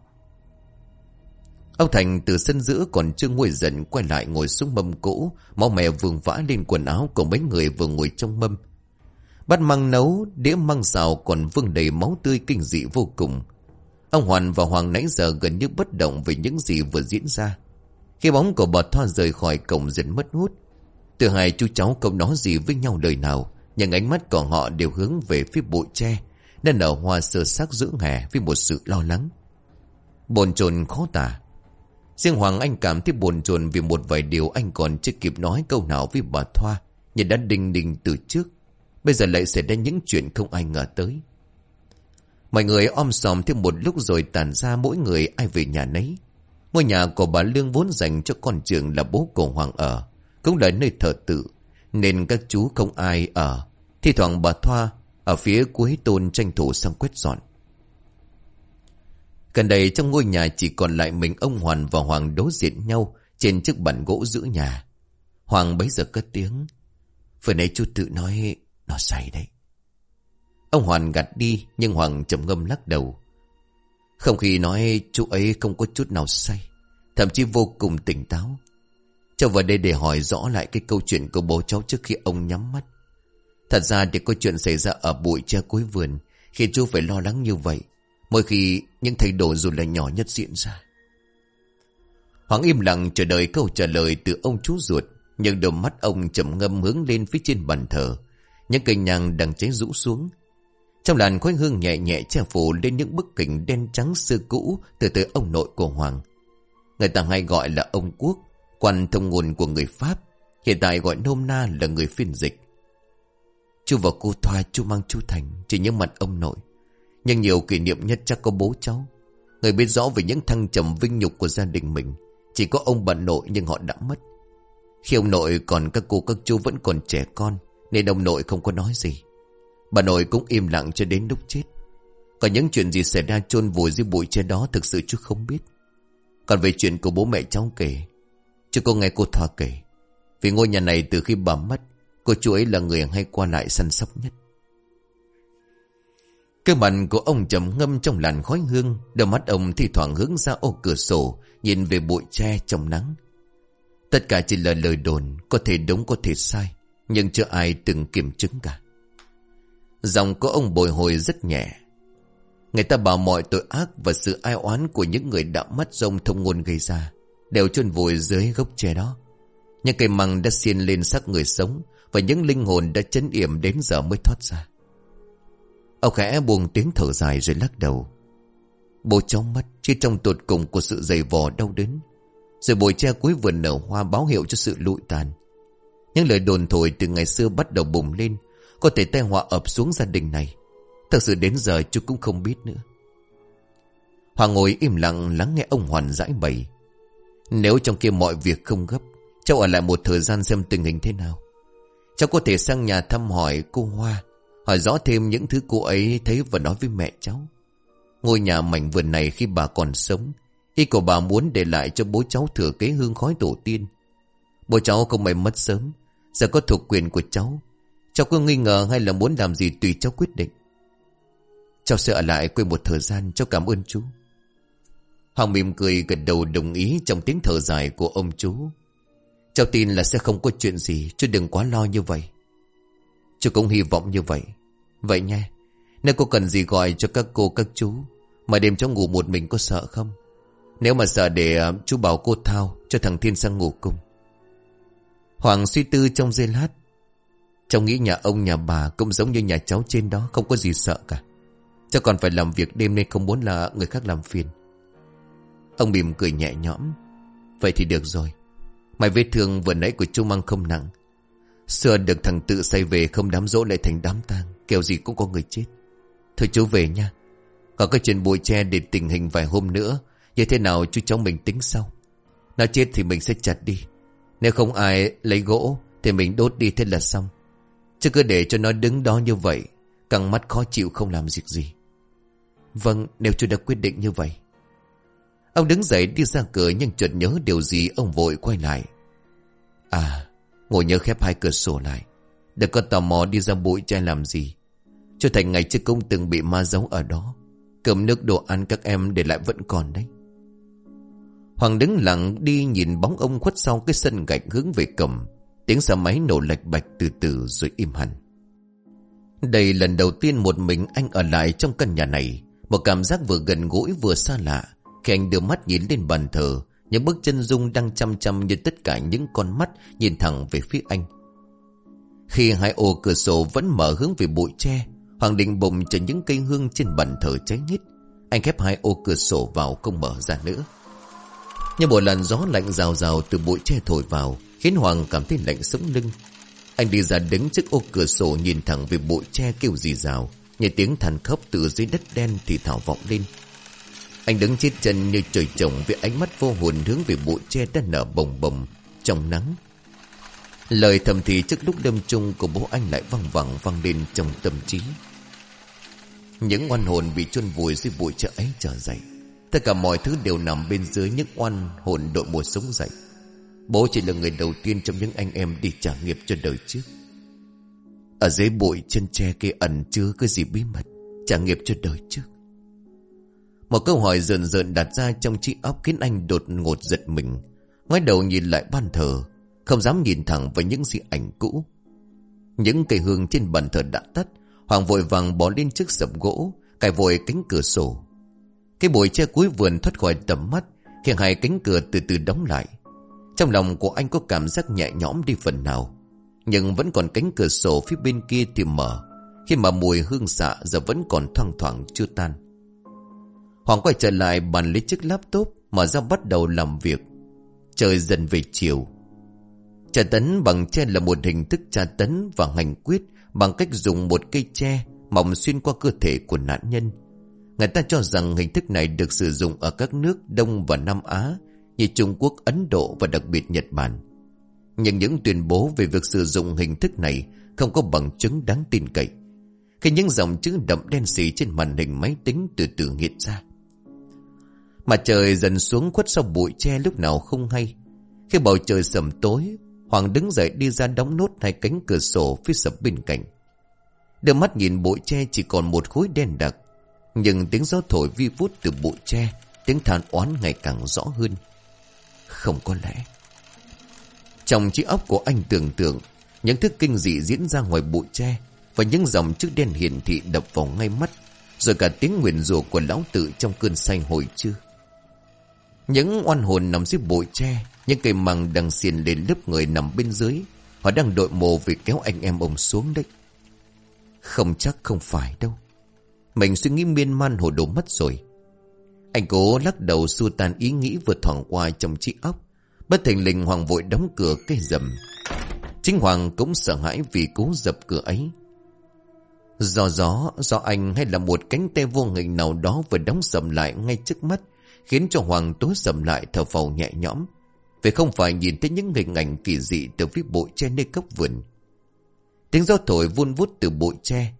Ông Thành từ sân giữa còn chưa nguôi giận Quay lại ngồi xuống mâm cũ Máu mè vương vã lên quần áo Của mấy người vừa ngồi trong mâm Bát măng nấu, đĩa măng xào còn vương đầy máu tươi kinh dị vô cùng. Ông Hoàn và Hoàng nãy giờ gần như bất động về những gì vừa diễn ra. Khi bóng của bà Thoa rời khỏi cổng dần mất hút. Từ hai chú cháu không nói gì với nhau lời nào, nhưng ánh mắt của họ đều hướng về phía bụi tre, nên nở hoa sơ sắc giữa hè với một sự lo lắng. Bồn chồn khó tả. Riêng Hoàng Anh cảm thấy buồn chồn vì một vài điều anh còn chưa kịp nói câu nào với bà Thoa, nhưng đã đinh đinh từ trước. Bây giờ lại xảy ra những chuyện không ai ngờ tới. Mọi người om sòm thêm một lúc rồi tàn ra mỗi người ai về nhà nấy. Ngôi nhà của bà Lương vốn dành cho con trường là bố của Hoàng ở. Cũng là nơi thờ tự. Nên các chú không ai ở. Thì thoảng bà Thoa ở phía cuối tôn tranh thủ sang quét dọn. Gần đây trong ngôi nhà chỉ còn lại mình ông Hoàn và Hoàng đối diện nhau trên chiếc bàn gỗ giữ nhà. Hoàng bấy giờ cất tiếng. Vừa nãy chú tự nói nó say đấy. Ông Hoàn gạt đi, nhưng Hoàng trầm ngâm lắc đầu. Không khi nói chú ấy không có chút nào say. Thậm chí vô cùng tỉnh táo. Cháu vào đây để hỏi rõ lại cái câu chuyện của bố cháu trước khi ông nhắm mắt. Thật ra thì có chuyện xảy ra ở bụi tre cuối vườn khi chú phải lo lắng như vậy Mỗi khi những thay đổi dù là nhỏ nhất diễn ra. Hoàng im lặng chờ đợi câu trả lời từ ông chú ruột, Nhưng đôi mắt ông chậm ngâm hướng lên phía trên bàn thờ. Những cây nhang đang cháy rũ xuống. Trong làn khói hương nhẹ nhẹ che phủ lên những bức kính đen trắng xưa cũ Từ tới ông nội của Hoàng. Người ta hay gọi là ông Quốc, Quan thông nguồn của người Pháp, Hiện tại gọi nôm na là người phiên dịch. Chú và cô Thoa, chú mang chú Thành Chỉ những mặt ông nội. Nhưng nhiều kỷ niệm nhất chắc có bố cháu. Người biết rõ về những thăng trầm vinh nhục của gia đình mình. Chỉ có ông bà nội nhưng họ đã mất. Khi ông nội còn các cô các chú vẫn còn trẻ con, Nên ông nội không có nói gì. Bà nội cũng im lặng cho đến lúc chết. Còn những chuyện gì xảy ra chôn vùi dưới bụi trên đó Thực sự chú không biết. Còn về chuyện của bố mẹ cháu kể, Chú có nghe cô Thoa kể. Vì ngôi nhà này từ khi bà mất, Cô chú ấy là người hay qua lại săn sóc nhất cơ mặt của ông trầm ngâm trong làn khói hương, Đôi mắt ông thi thoảng hướng ra ô cửa sổ, Nhìn về bụi tre trong nắng. Tất cả chỉ là lời đồn, Có thể đúng, có thể sai, Nhưng chưa ai từng kiểm chứng cả. Giọng của ông bồi hồi rất nhẹ. Người ta bảo mọi tội ác Và sự ai oán của những người đã mất rông thông ngôn gây ra Đều chôn vùi dưới gốc tre đó. Những cây măng đã xiên lên xác người sống và những linh hồn đã chấn yểm đến giờ mới thoát ra. Ông khẽ buông tiếng thở dài rồi lắc đầu. Bố cháu mất Chỉ trong tột cùng của sự dày vò đau đớn. Rồi bồi tre cuối vườn nở hoa báo hiệu cho sự lụi tàn. Những lời đồn thổi từ ngày xưa bắt đầu bùng lên, Có thể tai họa ập xuống gia đình này. Thật sự đến giờ chú cũng không biết nữa. Hoàng ngồi im lặng lắng nghe ông Hoàn giải bày. Nếu trong kia mọi việc không gấp, Cháu ở lại một thời gian xem tình hình thế nào. Cháu có thể sang nhà thăm hỏi cô Hoa. Hỏi rõ thêm những thứ cô ấy thấy và nói với mẹ cháu. Ngôi nhà mảnh vườn này khi bà còn sống, Ý của bà muốn để lại cho bố cháu thừa kế hương khói tổ tiên. Bố cháu không may mất sớm, Giờ có thuộc quyền của cháu. Cháu có nghi ngờ hay là muốn làm gì tùy cháu quyết định. Cháu sẽ ở lại quê một thời gian, Cháu cảm ơn chú. Hoàng mỉm cười gật đầu đồng ý Trong tiếng thở dài của ông chú. Cháu tin là sẽ không có chuyện gì, Chứ đừng quá lo như vậy. Chú cũng hy vọng như vậy. Vậy nha Nếu cô cần gì gọi cho các cô, các chú, Mà đêm cháu ngủ một mình có sợ không? Nếu mà sợ để à, chú bảo cô Thao Cho thằng Thiên sang ngủ cùng. Hoàng suy tư trong giây lát. Cháu nghĩ nhà ông, nhà bà Cũng giống như nhà cháu trên đó, Không có gì sợ cả. Cháu còn phải làm việc đêm nên không muốn là người khác làm phiền. Ông mỉm cười nhẹ nhõm. Vậy thì được rồi. Mày vết thương vừa nãy của chú mang không nặng. Xưa được thằng tự say về không đám dỗ lại thành đám tang Kiểu gì cũng có người chết. Thôi chú về nha. Có cái chuyện bụi tre để tình hình vài hôm nữa Như thế nào chú cháu mình tính sau? Nó chết thì mình sẽ chặt đi. Nếu không ai lấy gỗ Thì mình đốt đi thế là xong. Chứ cứ để cho nó đứng đó như vậy Căng mắt khó chịu không làm việc gì. Vâng nếu chú đã quyết định như vậy. Ông đứng dậy đi ra cửa nhưng chợt nhớ điều gì ông vội quay lại. À, ngồi nhớ khép hai cửa sổ lại. Đừng có tò mò đi ra bụi trai làm gì. Cho thành ngày trước cũng từng bị ma giấu ở đó. Cơm nước đồ ăn các em để lại vẫn còn đấy. Hoàng đứng lặng đi nhìn bóng ông khuất sau cái sân gạch hướng về cầm. Tiếng xe máy nổ lạch bạch từ từ rồi im hẳn. Đây lần đầu tiên một mình anh ở lại trong căn nhà này. Một cảm giác vừa gần gũi vừa xa lạ. Khi anh đưa mắt nhìn lên bàn thờ, những bước chân dung đang chăm chăm như tất cả những con mắt nhìn thẳng về phía anh. Khi hai ô cửa sổ vẫn mở hướng về bụi tre, Hoàng định bụng cho những cây hương trên bàn thờ cháy nhít. Anh khép hai ô cửa sổ vào không mở ra nữa. Nhưng một làn gió lạnh rào rào từ bụi tre thổi vào, khiến Hoàng cảm thấy lạnh sống lưng. Anh đi ra đứng trước ô cửa sổ nhìn thẳng về bụi tre kêu gì rào, nghe tiếng than khóc từ dưới đất đen thì thảo vọng lên. Anh đứng chết chân như trời trồng với ánh mắt vô hồn hướng về bụi tre đã nở bồng bồng trong nắng. Lời thầm thì trước lúc đâm chung của bố anh lại văng vẳng vang lên trong tâm trí. Những oan hồn bị chôn vùi dưới bụi chợ ấy trở dậy. Tất cả mọi thứ đều nằm bên dưới những oan hồn đội mùa sống dậy. Bố chỉ là người đầu tiên trong những anh em đi trả nghiệp cho đời trước. Ở dưới bụi chân tre kia ẩn chứa cái gì bí mật, trả nghiệp cho đời trước. Một câu hỏi rợn rợn đặt ra trong trí óc khiến anh đột ngột giật mình. Ngoái đầu nhìn lại ban thờ, không dám nhìn thẳng vào những di ảnh cũ. Những cây hương trên bàn thờ đã tắt, Hoàng vội vàng bỏ lên chiếc sập gỗ, cài vội cánh cửa sổ. Cái bụi che cuối vườn thoát khỏi tầm mắt, khi hai cánh cửa từ từ đóng lại. Trong lòng của anh có cảm giác nhẹ nhõm đi phần nào, nhưng vẫn còn cánh cửa sổ phía bên kia thì mở, khi mà mùi hương xạ giờ vẫn còn thoang thoảng chưa tan. Hoàng quay trở lại bàn lấy chiếc laptop, mở ra bắt đầu làm việc. Trời dần về chiều. Trà tấn bằng tre là một hình thức trà tấn và hành quyết bằng cách dùng một cây tre mỏng xuyên qua cơ thể của nạn nhân. Người ta cho rằng hình thức này được sử dụng ở các nước Đông và Nam Á như Trung Quốc, Ấn Độ và đặc biệt Nhật Bản. Nhưng những tuyên bố về việc sử dụng hình thức này không có bằng chứng đáng tin cậy. Khi những dòng chữ đậm đen xì trên màn hình máy tính từ từ hiện ra. Mặt trời dần xuống khuất sau bụi tre lúc nào không hay. Khi bầu trời sầm tối, Hoàng đứng dậy đi ra đóng nốt hai cánh cửa sổ phía sập bên cạnh. Đưa mắt nhìn bụi tre chỉ còn một khối đen đặc. Nhưng tiếng gió thổi vi vút từ bụi tre, tiếng than oán ngày càng rõ hơn. Không có lẽ. Trong trí óc của anh tưởng tượng, những thức kinh dị diễn ra ngoài bụi tre và những dòng chữ đen hiển thị đập vào ngay mắt, rồi cả tiếng nguyền rủa của lão tự trong cơn say hồi chưa. Những oan hồn nằm dưới bụi tre, những cây măng đang xiên lên lớp người nằm bên dưới. Họ đang đội mồ vì kéo anh em ông xuống đấy. Không chắc không phải đâu. Mình suy nghĩ miên man hồ đồ mất rồi. Anh cố lắc đầu xua tan ý nghĩ vừa thoảng qua trong trí óc. Bất thành lình Hoàng vội đóng cửa cây rầm. Chính Hoàng cũng sợ hãi vì cố dập cửa ấy. Do gió, do anh hay là một cánh tay vô hình nào đó vừa đóng sầm lại ngay trước mắt, khiến cho Hoàng tối sầm lại thở phào nhẹ nhõm. Vì không phải nhìn thấy những hình ảnh kỳ dị từ phía bụi tre nơi cấp vườn. Tiếng gió thổi vun vút từ bụi tre.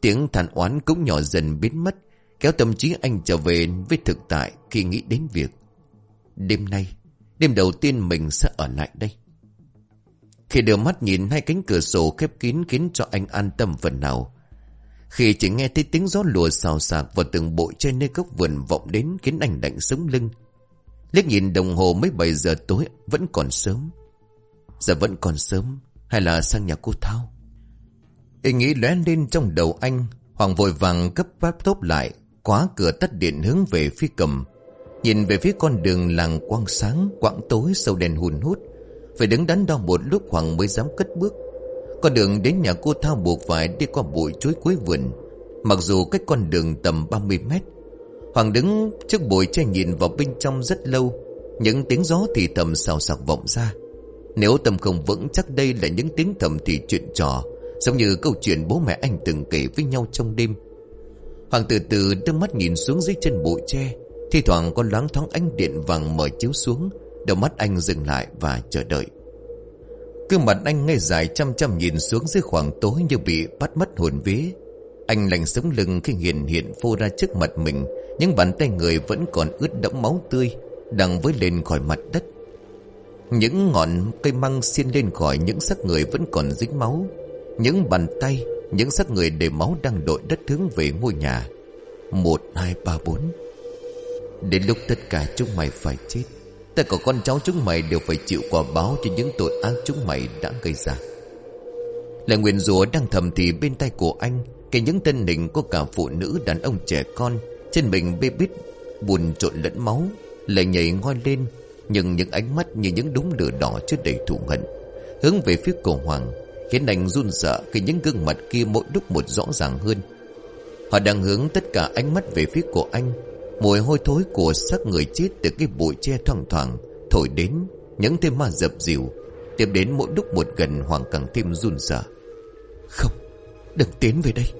Tiếng than oán cũng nhỏ dần biến mất. Kéo tâm trí anh trở về với thực tại khi nghĩ đến việc. Đêm nay, đêm đầu tiên mình sẽ ở lại đây. Khi đưa mắt nhìn hai cánh cửa sổ khép kín khiến cho anh an tâm phần nào. Khi chỉ nghe thấy tiếng gió lùa xào xạc vào từng bụi trên nơi góc vườn vọng đến khiến anh lạnh sống lưng. Liếc nhìn đồng hồ mấy 7 giờ tối vẫn còn sớm. Giờ vẫn còn sớm hay là sang nhà cô Thao? Ý nghĩ lóe lên trong đầu anh, Hoàng vội vàng cấp laptop lại, khóa cửa tắt điện hướng về phía cầm. Nhìn về phía con đường làng quang sáng, quãng tối sâu đèn hùn hút. Phải đứng đắn đo một lúc Hoàng mới dám cất bước. Con đường đến nhà cô Thao buộc phải đi qua bụi chuối cuối vườn. Mặc dù cách con đường tầm 30 mét, Hoàng đứng trước bụi tre nhìn vào bên trong rất lâu. Những tiếng gió thì thầm xào xạc vọng ra. Nếu tâm không vững chắc đây là những tiếng thầm thì chuyện trò Giống như câu chuyện bố mẹ anh từng kể với nhau trong đêm. Hoàng từ từ đưa mắt nhìn xuống dưới chân bụi tre Thi thoảng có loáng thoáng ánh điện vàng mở chiếu xuống Đầu mắt anh dừng lại và chờ đợi. Cứ mặt anh ngay dài chăm chăm nhìn xuống dưới khoảng tối như bị bắt mất hồn vía. Anh lành sống lưng khi hiện hiện phô ra trước mặt mình những bàn tay người vẫn còn ướt đẫm máu tươi Đang với lên khỏi mặt đất. Những ngọn cây măng xiên lên khỏi những xác người vẫn còn dính máu. Những bàn tay Những xác người để máu đang đội đất hướng về ngôi nhà. Một, hai, ba, bốn. Đến lúc tất cả chúng mày phải chết. Tất cả con cháu chúng mày đều phải chịu quả báo Cho những tội ác chúng mày đã gây ra. Lại nguyện rủa đang thầm thì bên tay của anh, Kể những tên nịnh có cả phụ nữ đàn ông trẻ con, Trên mình bê bít, Buồn trộn lẫn máu, Lại nhảy ngoi lên, Nhưng những ánh mắt như những đống lửa đỏ chứa đầy thù hận. Hướng về phía cổ hoàng, Khiến anh run sợ Khi những gương mặt kia mỗi lúc một rõ ràng hơn. Họ đang hướng tất cả ánh mắt về phía của anh Mùi hôi thối của xác người chết Từ cái bụi tre thoang thoảng, Thổi đến những thêm ma dập dịu Tiếp đến mỗi lúc một gần Hoàng càng thêm run sợ. Không, Đừng tiến về đây.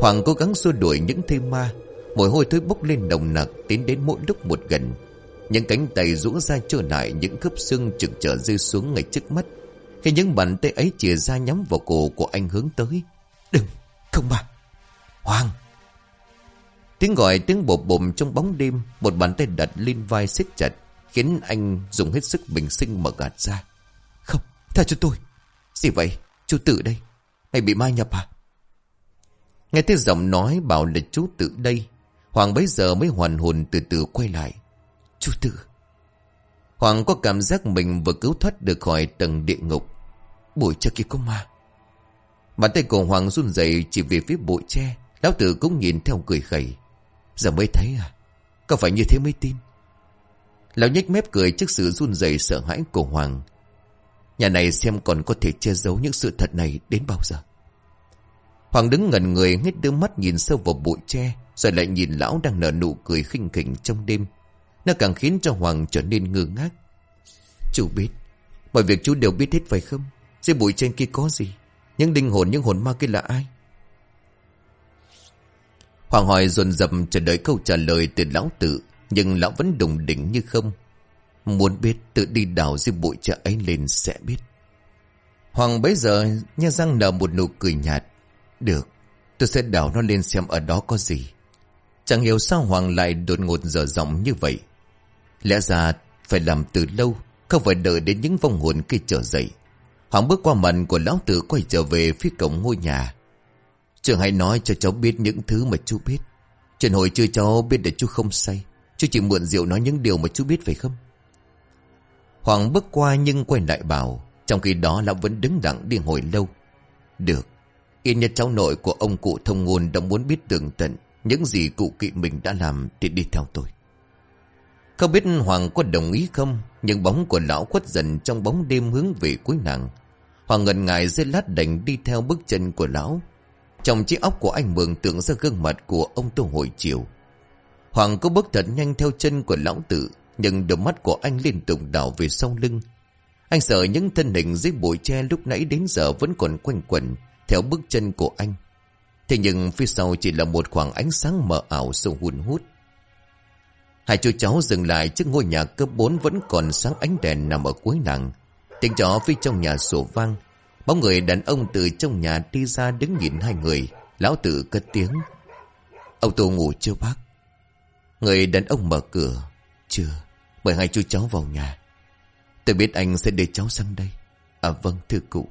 Hoàng cố gắng xua đuổi những thêm ma, Mùi hôi thối bốc lên nồng nặc, Tiến đến mỗi lúc một gần. Những cánh tay rũ ra trở lại, Những khớp xương trực trở rơi xuống ngay trước mắt. Khi những bàn tay ấy chìa ra nhắm vào cổ của anh hướng tới. Đừng, Không mà. Hoàng Tiếng gọi tiếng bộp bộm trong bóng đêm Một bàn tay đặt lên vai siết chặt Khiến anh dùng hết sức bình sinh mà gạt ra. Không, tha cho tôi. Gì vậy, chú tự đây. Mày bị ma nhập à? Nghe thấy giọng nói bảo là chú tự đây Hoàng bấy giờ mới hoàn hồn từ từ quay lại. Chú tự. Hoàng có cảm giác mình vừa cứu thoát được khỏi tầng địa ngục. Bụi tre kia có ma. Bàn tay của Hoàng run rẩy chỉ về phía bụi tre Lão tử cũng nhìn theo cười khẩy. Giờ mới thấy à? Có phải như thế mới tin? Lão nhếch mép cười trước sự run rẩy sợ hãi của Hoàng. Nhà này xem còn có thể che giấu những sự thật này đến bao giờ? Hoàng đứng ngẩn người hết đưa mắt nhìn sâu vào bụi tre, Rồi lại nhìn lão đang nở nụ cười khinh khỉnh trong đêm. Nó càng khiến cho Hoàng trở nên ngơ ngác. Chú biết, Mọi việc chú đều biết hết phải không? Dưới bụi trên kia có gì? Những linh hồn, những hồn ma kia là ai? Hoàng hỏi dồn dập chờ đợi câu trả lời từ lão tự Nhưng lão vẫn đùng đỉnh như không. Muốn biết tự đi đào dưới bụi chợ ấy lên sẽ biết. Hoàng bấy giờ nha răng nở một nụ cười nhạt. Được, Tôi sẽ đào nó lên xem ở đó có gì. Chẳng hiểu sao Hoàng lại đột ngột dở giọng như vậy. Lẽ ra phải làm từ lâu, Không phải đợi đến những vong hồn kia trở dậy. Hoàng bước qua mặt của lão tử quay trở về phía cổng ngôi nhà. Trường hãy nói cho cháu biết những thứ mà chú biết. Trần hồi chưa cháu biết để chú không say. Chú chỉ mượn rượu nói những điều mà chú biết phải không? Hoàng bước qua nhưng quay lại bảo, Trong khi đó lão vẫn đứng đặng đi hồi lâu. Được Yên nhất cháu nội của ông cụ thông ngôn Đã muốn biết tường tận Những gì cụ kỵ mình đã làm Thì đi theo tôi. Không biết Hoàng có đồng ý không, Nhưng bóng của lão khuất dần Trong bóng đêm hướng về cuối nàng. Hoàng ngần ngại dưới lát đành đi theo bước chân của lão. Trong chiếc óc của anh mường tượng ra gương mặt của ông Tô hồi chiều Hoàng có bước thật nhanh theo chân của lão tử, Nhưng đôi mắt của anh liên tục đảo về sau lưng. Anh sợ những thân hình dưới bụi tre lúc nãy đến giờ vẫn còn quanh quẩn Theo bước chân của anh. Thế nhưng phía sau chỉ là một khoảng ánh sáng mờ ảo sâu hun hút. Hai chú cháu dừng lại trước ngôi nhà cấp 4 vẫn còn sáng ánh đèn nằm ở cuối nàng Tiếng chó phía trong nhà sổ vang. Bóng người đàn ông từ trong nhà đi ra đứng nhìn hai người. Lão tử cất tiếng. Ông Tô ngủ chưa bác? Người đàn ông mở cửa. Chưa. Mời hai chú cháu vào nhà. Tôi biết anh sẽ để cháu sang đây. À vâng thưa cụ.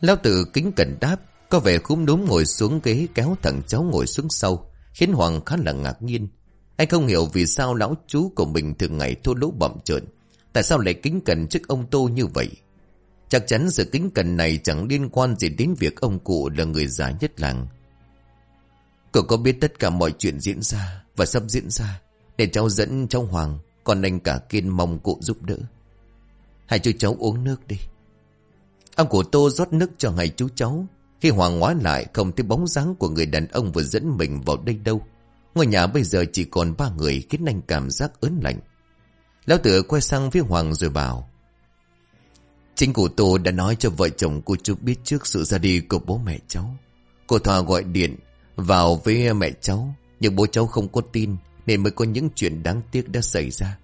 Lão tử kính cẩn đáp. Có vẻ khúm núm ngồi xuống ghế kéo thằng cháu ngồi xuống sau, Khiến Hoàng khá là ngạc nhiên. Anh không hiểu vì sao lão chú của mình thường ngày thô lỗ bậm trợn. Tại sao lại kính cẩn trước ông Tô như vậy? Chắc chắn sự kính cẩn này chẳng liên quan gì đến việc ông cụ là người già nhất làng. Cậu có biết tất cả mọi chuyện diễn ra và sắp diễn ra để cháu dẫn cháu Hoàng, Còn anh cả kiên mong cụ giúp đỡ. Hãy cho cháu uống nước đi. Ông cụ Tô rót nước cho hai chú cháu. Khi Hoàng ngoái lại, không thấy bóng dáng của người đàn ông vừa dẫn mình vào đây đâu. Ngôi nhà bây giờ chỉ còn ba người, khiến anh cảm giác ớn lạnh. Lão tử quay sang phía Hoàng rồi bảo Chính cụ Tô đã nói cho vợ chồng cô chú biết trước sự ra đi của bố mẹ cháu Cô Thoa gọi điện vào với mẹ cháu Nhưng bố cháu không có tin Nên mới có những chuyện đáng tiếc đã xảy ra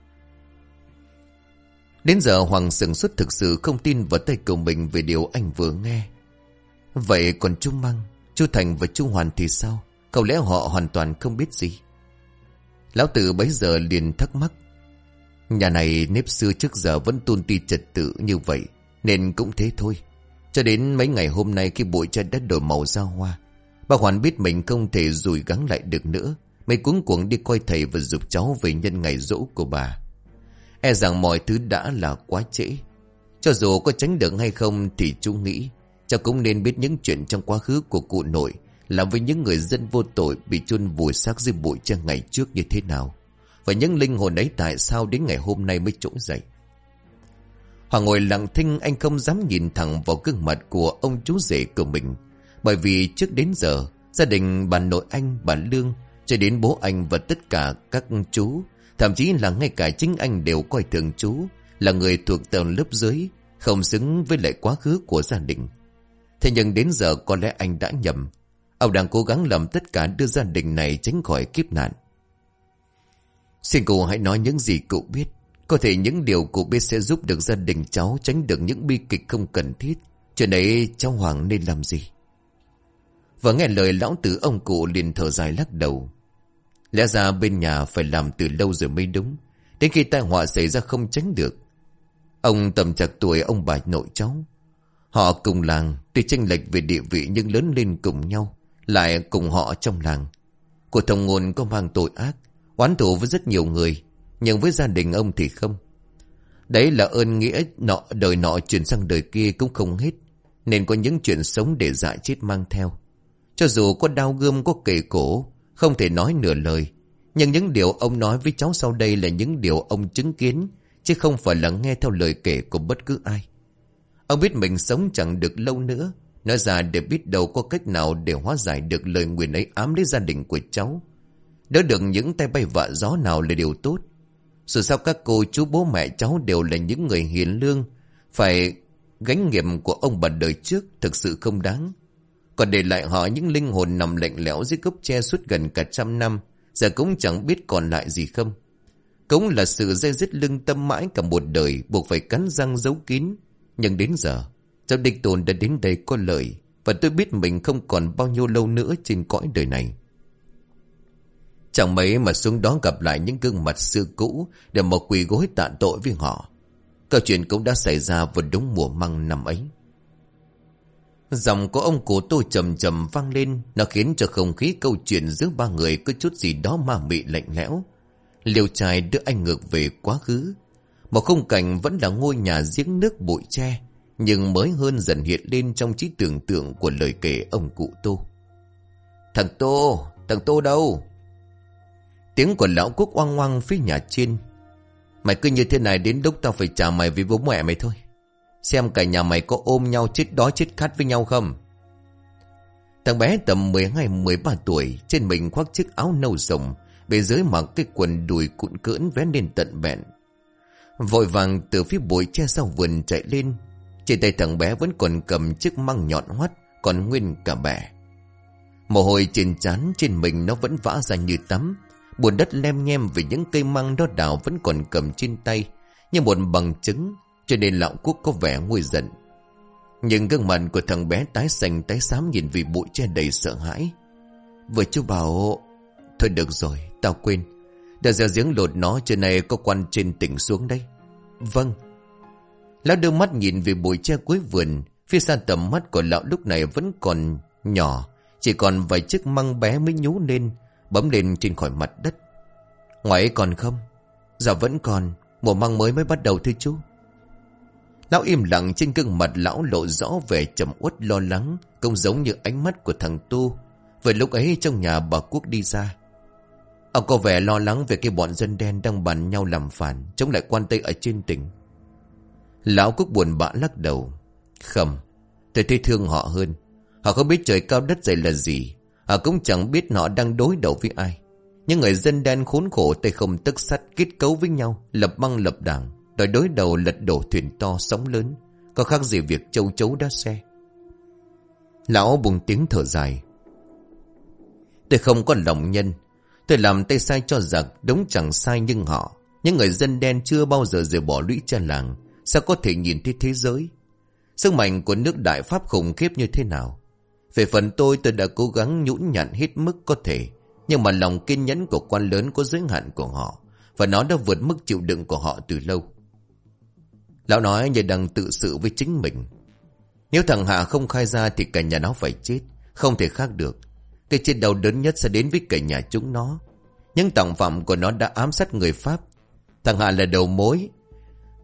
Đến giờ Hoàng sừng xuất thực sự không tin vào tay của mình về điều anh vừa nghe. Vậy còn chú Măng, chú Thành và chú Hoàn thì sao? Cậu lẽ họ hoàn toàn không biết gì? Lão tử bấy giờ liền thắc mắc. Nhà này nếp xưa trước giờ vẫn tôn ti trật tự như vậy, nên cũng thế thôi. Cho đến mấy ngày hôm nay khi bụi chân đất đổi màu ra hoa, bà Hoàn biết mình không thể rủi gắng lại được nữa, mới cuống cuồng đi coi thầy và giúp cháu về nhân ngày rỗ của bà. E rằng mọi thứ đã là quá trễ Cho dù có tránh được hay không thì chú nghĩ Cháu cũng nên biết những chuyện trong quá khứ của cụ nội Làm với những người dân vô tội Bị chôn vùi xác dưới bụi tre ngày trước như thế nào Và những linh hồn ấy tại sao đến ngày hôm nay mới trỗi dậy Hoàng ngồi lặng thinh anh không dám nhìn thẳng vào gương mặt của ông chú rể của mình. Bởi vì trước đến giờ Gia đình bà nội anh, bà Lương Cho đến bố anh và tất cả các chú Thậm chí là ngay cả chính anh đều coi thường chú Là người thuộc tầng lớp dưới Không xứng với lại quá khứ của gia đình. Thế nhưng đến giờ có lẽ anh đã nhầm. Ông đang cố gắng làm tất cả đưa gia đình này tránh khỏi kiếp nạn. Xin cô hãy nói những gì cậu biết. Có thể những điều cụ biết sẽ giúp được gia đình cháu Tránh được những bi kịch không cần thiết. Chuyện ấy cháu Hoàng nên làm gì? Và nghe lời lão tử ông cụ liền thở dài lắc đầu. Lẽ ra bên nhà phải làm từ lâu rồi mới đúng. Đến khi tai họa xảy ra không tránh được. Ông tầm chặt tuổi ông bà nội cháu. Họ cùng làng, Tuy tranh lệch về địa vị nhưng lớn lên cùng nhau, Lại cùng họ trong làng. Của thông ngôn có mang tội ác, Oán thù với rất nhiều người. Nhưng với gia đình ông thì không. Đấy là ơn nghĩa nọ, đời nọ chuyển sang đời kia cũng không hết. Nên có những chuyện sống để dại chết mang theo. Cho dù có đau gươm, có kề cổ, Không thể nói nửa lời. Nhưng những điều ông nói với cháu sau đây là những điều ông chứng kiến, Chứ không phải là nghe theo lời kể của bất cứ ai. Ông biết mình sống chẳng được lâu nữa. Nói ra để biết đâu có cách nào để hóa giải được lời nguyền ấy ám đến gia đình của cháu. Đỡ được những tay bay vạ gió nào là điều tốt. Dù sao các cô chú bố mẹ cháu đều là những người hiền lương. Phải gánh nghiệp của ông bà đời trước thực sự không đáng. Còn để lại họ những linh hồn nằm lạnh lẽo dưới gốc tre suốt gần cả trăm năm, Giờ cũng chẳng biết còn lại gì không. Cũng là sự dây dứt lưng tâm mãi cả một đời Buộc phải cắn răng giấu kín. Nhưng đến giờ, Cháu địch tồn đã đến đây có lợi Và tôi biết mình không còn bao nhiêu lâu nữa trên cõi đời này. Chẳng mấy mà xuống đó gặp lại những gương mặt xưa cũ Để mà quỳ gối tạ tội với họ. Câu chuyện cũng đã xảy ra vào đúng mùa măng năm ấy. Giọng của ông cụ tôi trầm trầm vang lên Nó khiến cho không khí câu chuyện giữa ba người Có chút gì đó mà mị lạnh lẽo. Liều trai đưa anh ngược về quá khứ. Một khung cảnh vẫn là ngôi nhà giếng nước bụi tre Nhưng mới hơn dần hiện lên trong trí tưởng tượng của lời kể ông cụ Tô. Thằng Tô, thằng Tô đâu? Tiếng của lão quốc oang oang phía nhà trên. Mày cứ như thế này đến lúc tao phải trả mày vì bố mẹ mày thôi. Xem cả nhà mày có ôm nhau chết đói chết khát với nhau không? Thằng bé tầm 12-13 tuổi, Trên mình khoác chiếc áo nâu rồng Bên dưới mặc cái quần đùi cụn cưỡn vén lên tận bẹn. Vội vàng từ phía bụi che sau vườn chạy lên. Trên tay thằng bé vẫn còn cầm chiếc măng nhọn hoắt, Còn nguyên cả bẻ. Mồ hôi trên trán, trên mình nó vẫn vã ra như tắm. Bùn đất lem nhem vì những cây măng đó đào vẫn còn cầm trên tay, Như một bằng chứng, Cho nên lão quốc có vẻ nguôi giận. Nhưng gương mặt của thằng bé tái xanh, tái xám nhìn vì bụi che đầy sợ hãi. Vừa chú bảo, Thôi được rồi, tao quên. Đã ra giếng lột nó trên này có quan trên tỉnh xuống đây Vâng. Lão đưa mắt nhìn về bụi tre cuối vườn, Phía xa tầm mắt của lão lúc này vẫn còn nhỏ, Chỉ còn vài chiếc măng bé mới nhú lên. Bấm lên trên khỏi mặt đất. Ngoài ấy còn không? Dạ vẫn còn, Mùa măng mới mới bắt đầu thưa chú. Lão im lặng trên gương mặt lão lộ rõ vẻ trầm uất lo lắng Không giống như ánh mắt của thằng Tu. Vừa lúc ấy trong nhà bà Quốc đi ra. Ông có vẻ lo lắng về cái bọn dân đen đang bàn nhau làm phản, Chống lại quan Tây ở trên tỉnh. Lão Quốc buồn bã lắc đầu. Không Tôi thấy thương họ hơn. Họ không biết trời cao đất dày là gì. Họ cũng chẳng biết họ đang đối đầu với ai. Những người dân đen khốn khổ tay không tức sắt kết cấu với nhau, Lập băng lập đảng Đòi đối đầu lật đổ thuyền to sóng lớn. Có khác gì việc châu chấu đá xe? Lão bùng tiếng thở dài. Tôi không có lòng nhân. Tôi làm tay sai cho giặc, Đúng chẳng sai nhưng họ. Những người dân đen chưa bao giờ rời bỏ lũy cha làng, Sao có thể nhìn thấy thế giới? Sức mạnh của nước đại pháp khủng khiếp như thế nào? Về phần tôi tôi đã cố gắng nhũn nhặn hết mức có thể Nhưng mà lòng kiên nhẫn của quan lớn có giới hạn của họ Và nó đã vượt mức chịu đựng của họ từ lâu. Lão nói như đang tự sự với chính mình. Nếu thằng Hạ không khai ra thì cả nhà nó phải chết Không thể khác được. Cái chết đau đớn nhất sẽ đến với cả nhà chúng nó. Những tổng phạm của nó đã ám sát người Pháp. Thằng Hạ là đầu mối.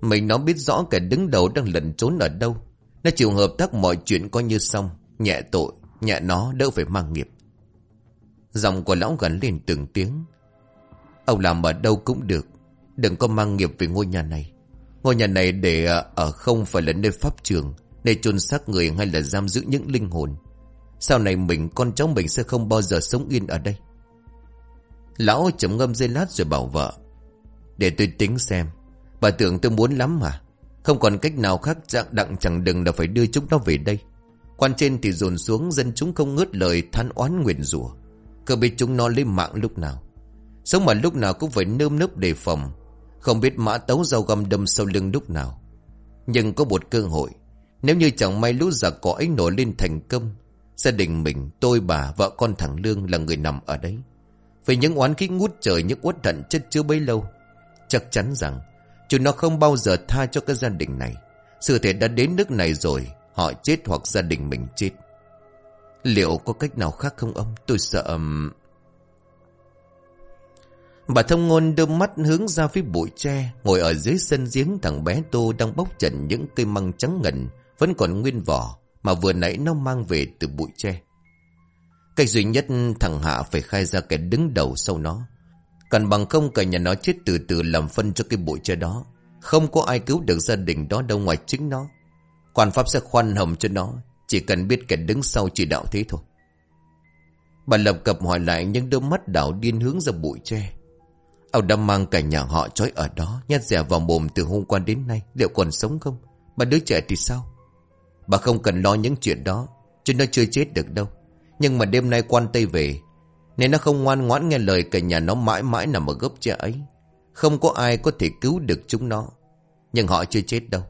Mình nó biết rõ kẻ đứng đầu đang lẩn trốn ở đâu. Nó chịu hợp tác mọi chuyện coi như xong. Nhẹ tội, nhẹ nó đỡ phải mang nghiệp. Giọng của lão gắn lên từng tiếng. Ông làm ở đâu cũng được. Đừng có mang nghiệp về ngôi nhà này. Ngôi nhà này để à, ở không phải là nơi pháp trường. Nơi chôn xác người hay là giam giữ những linh hồn. Sau này mình, con cháu mình sẽ không bao giờ sống yên ở đây. Lão chấm ngâm dây lát rồi bảo vợ. Để tôi tính xem. Bà tưởng tôi muốn lắm mà. Không còn cách nào khác, dạng đặng chẳng đừng là phải đưa chúng nó về đây. Quan trên thì dồn xuống dân chúng không ngớt lời than oán nguyền rủa Cơ biết chúng nó lên mạng lúc nào. Sống mà lúc nào cũng phải nơm nớp đề phòng. Không biết mã tấu dao găm đâm sau lưng lúc nào. Nhưng có một cơ hội. Nếu như chẳng may lũ giặc có ấy nổi lên thành công. Gia đình mình, tôi bà, vợ con thằng Lương là người nằm ở đấy. Vì những oán khí ngút trời, những uất thận chất chứa bấy lâu. Chắc chắn rằng Chúng nó không bao giờ tha cho cái gia đình này Sự thể đã đến nước này rồi Họ chết hoặc gia đình mình chết. Liệu có cách nào khác không ông? Tôi sợ Bà thông ngôn đưa mắt hướng ra phía bụi tre, Ngồi ở dưới sân giếng thằng bé Tô Đang bóc trần những cây măng trắng ngần, Vẫn còn nguyên vỏ, Mà vừa nãy nó mang về từ bụi tre. Cách duy nhất thằng Hạ phải khai ra kẻ đứng đầu sau nó. Cần bằng không cả nhà nó chết từ từ làm phân cho cái bụi tre đó. Không có ai cứu được gia đình đó đâu ngoài chính nó. Quan pháp sẽ khoan hồng cho nó. Chỉ cần biết kẻ đứng sau chỉ đạo thế thôi. Bà lập cập hỏi lại những đôi mắt đảo điên hướng ra bụi tre. Ông đã mang cả nhà họ trói ở đó, nhát dẻ vào mồm từ hôm qua đến nay, liệu còn sống không? Bà đứa trẻ thì sao? Bà không cần lo những chuyện đó, chứ nó chưa chết được đâu. Nhưng mà đêm nay quan Tây về, nên nó không ngoan ngoãn nghe lời cả nhà nó mãi mãi nằm ở gốc tre ấy. Không có ai có thể cứu được chúng nó. Nhưng họ chưa chết đâu.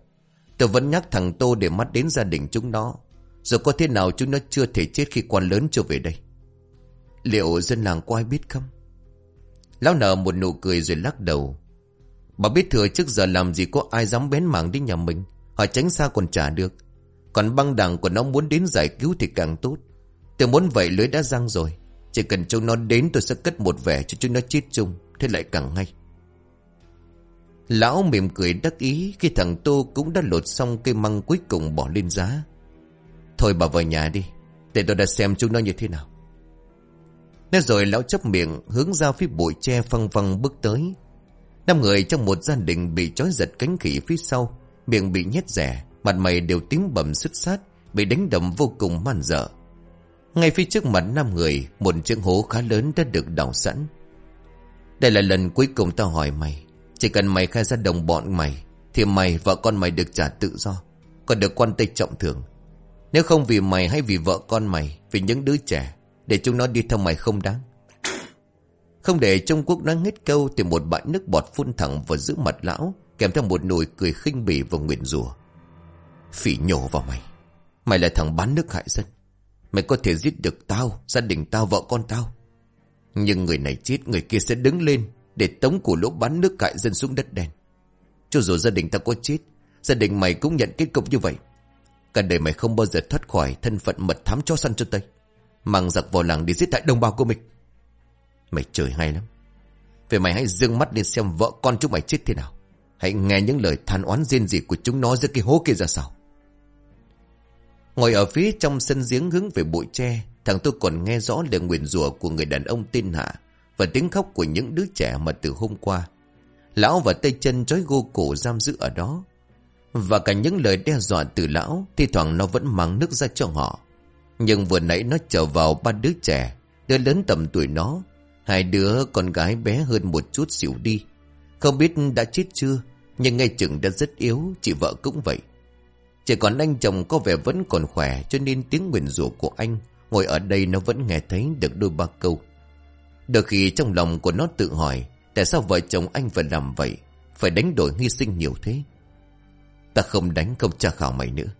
Tôi vẫn nhắc thằng Tô để mắt đến gia đình chúng nó. Rồi có thế nào chúng nó chưa thể chết khi quan lớn trở về đây. Liệu dân làng có ai biết không? Lão nở một nụ cười rồi lắc đầu. Bà biết thừa trước giờ làm gì có ai dám bén mảng đến nhà mình. Họ tránh xa còn trả được. Còn băng đảng của nó muốn đến giải cứu thì càng tốt. Tôi muốn vậy lưới đã răng rồi. Chỉ cần chúng nó đến tôi sẽ cất một vẻ cho chúng nó chết chung Thế lại càng ngay Lão mỉm cười đắc ý Khi thằng Tô cũng đã lột xong cây măng cuối cùng bỏ lên giá. Thôi bà vào nhà đi, Để tôi đã xem chúng nó như thế nào. Nói rồi lão chấp miệng Hướng ra phía bụi tre phăng phăng bước tới. Năm người trong một gia đình Bị trói giật cánh khỉ phía sau, Miệng bị nhét rẻ, Mặt mày đều tím bầm sứt sát, Bị đánh đầm vô cùng man dở ngay phía trước mặt năm người, Một chiếc hố khá lớn đã được đào sẵn. Đây là lần cuối cùng tao hỏi mày chỉ cần mày khai ra đồng bọn mày Thì mày vợ con mày được trả tự do Còn được quan tây trọng thưởng. Nếu không vì mày hay vì vợ con mày Vì những đứa trẻ Để chúng nó đi theo mày không đáng. Không để Trung Quốc nói hết câu Thì một bãi nước bọt phun thẳng vào giữa mặt lão Kèm theo một nồi cười khinh bỉ và nguyện rủa. Phỉ nhổ vào mày. Mày là thằng bán nước hại dân. Mày có thể giết được tao, gia đình tao, vợ con tao. Nhưng người này chết, người kia sẽ đứng lên để tống củ lỗ bắn nước cại dân xuống đất đen. Cho dù gia đình ta có chết, gia đình mày cũng nhận kết cục như vậy. Cả đời mày không bao giờ thoát khỏi thân phận mật thám cho săn cho Tây. Mang giặc vào làng để giết hại đồng bào của mình. Mày trời hay lắm. Vậy mày hãy dương mắt lên xem vợ con chúng mày chết thế nào. Hãy nghe những lời than oán riêng gì của chúng nó giữa cái hố kia ra sao. Ngồi ở phía trong sân giếng hướng về bụi tre, thằng tôi còn nghe rõ lời nguyền rủa của người đàn ông tên Hạ và tiếng khóc của những đứa trẻ mà từ hôm qua. Lão và tay chân trói gô cổ giam giữ ở đó. Và cả những lời đe dọa từ lão, thi thoảng nó vẫn mang nước ra cho họ. Nhưng vừa nãy nó trở vào ba đứa trẻ, đứa lớn tầm tuổi nó, hai đứa con gái bé hơn một chút xỉu đi. Không biết đã chết chưa, nhưng ngay chừng đã rất yếu, chị vợ cũng vậy. Chỉ còn anh chồng có vẻ vẫn còn khỏe cho nên tiếng nguyện rủa của anh ngồi ở đây nó vẫn nghe thấy được đôi ba câu. Đôi khi trong lòng của nó tự hỏi tại sao vợ chồng anh phải làm vậy, phải đánh đổi hy sinh nhiều thế. Ta không đánh không tra khảo mày nữa.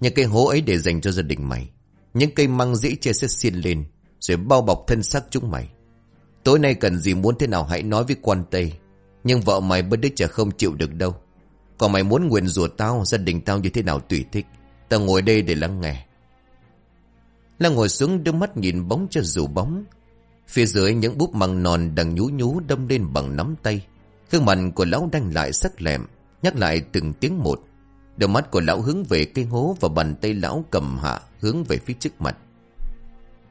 Những cây hố ấy để dành cho gia đình mày. Những cây măng dĩ chia sẽ xiên lên rồi bao bọc thân xác chúng mày. Tối nay cần gì muốn thế nào hãy nói với quan Tây. Nhưng vợ mày bất đích chả không chịu được đâu. Còn mày muốn nguyền rủa tao Gia đình tao như thế nào tùy thích Tao ngồi đây để lắng nghe Là ngồi xuống đưa mắt nhìn bóng cho dù bóng Phía dưới những búp măng non đang nhú nhú đâm lên bằng nắm tay. Khương mặt của lão đang lại sắc lẹm, Nhắc lại từng tiếng một. Đôi mắt của lão hướng về cây hố Và bàn tay lão cầm hạ hướng về phía trước mặt.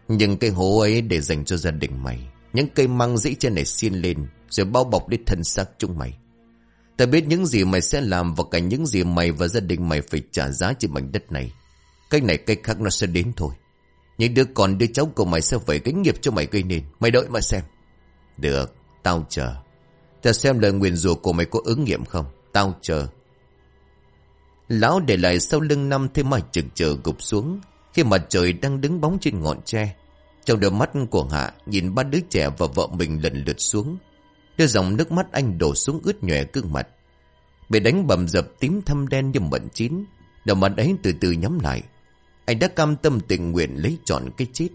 Nhưng cây hố ấy để dành cho gia đình mày. Những cây măng dĩ trên này xiên lên, Rồi bao bọc đi thân xác chúng mày. Ta biết những gì mày sẽ làm Và cả những gì mày và gia đình mày phải trả giá trên mảnh đất này. Cách này, cách khác nó sẽ đến thôi. Những đứa con đứa cháu của mày sẽ phải gánh nghiệp cho mày gây nên. Mày đợi mà xem. Được, tao chờ. Ta xem lời nguyền rủa của mày có ứng nghiệm không? Tao chờ. Lão để lại sau lưng năm thêm mà chực chờ gục xuống. Khi mặt trời đang đứng bóng trên ngọn tre Trong đôi mắt của Hạ Nhìn ba đứa trẻ và vợ mình lần lượt xuống. Đưa dòng nước mắt anh đổ xuống ướt nhòe gương mặt. Bị đánh bầm dập tím thâm đen như mận chín Đầu mắt ấy từ từ nhắm lại. Anh đã cam tâm tình nguyện lấy chọn cái chết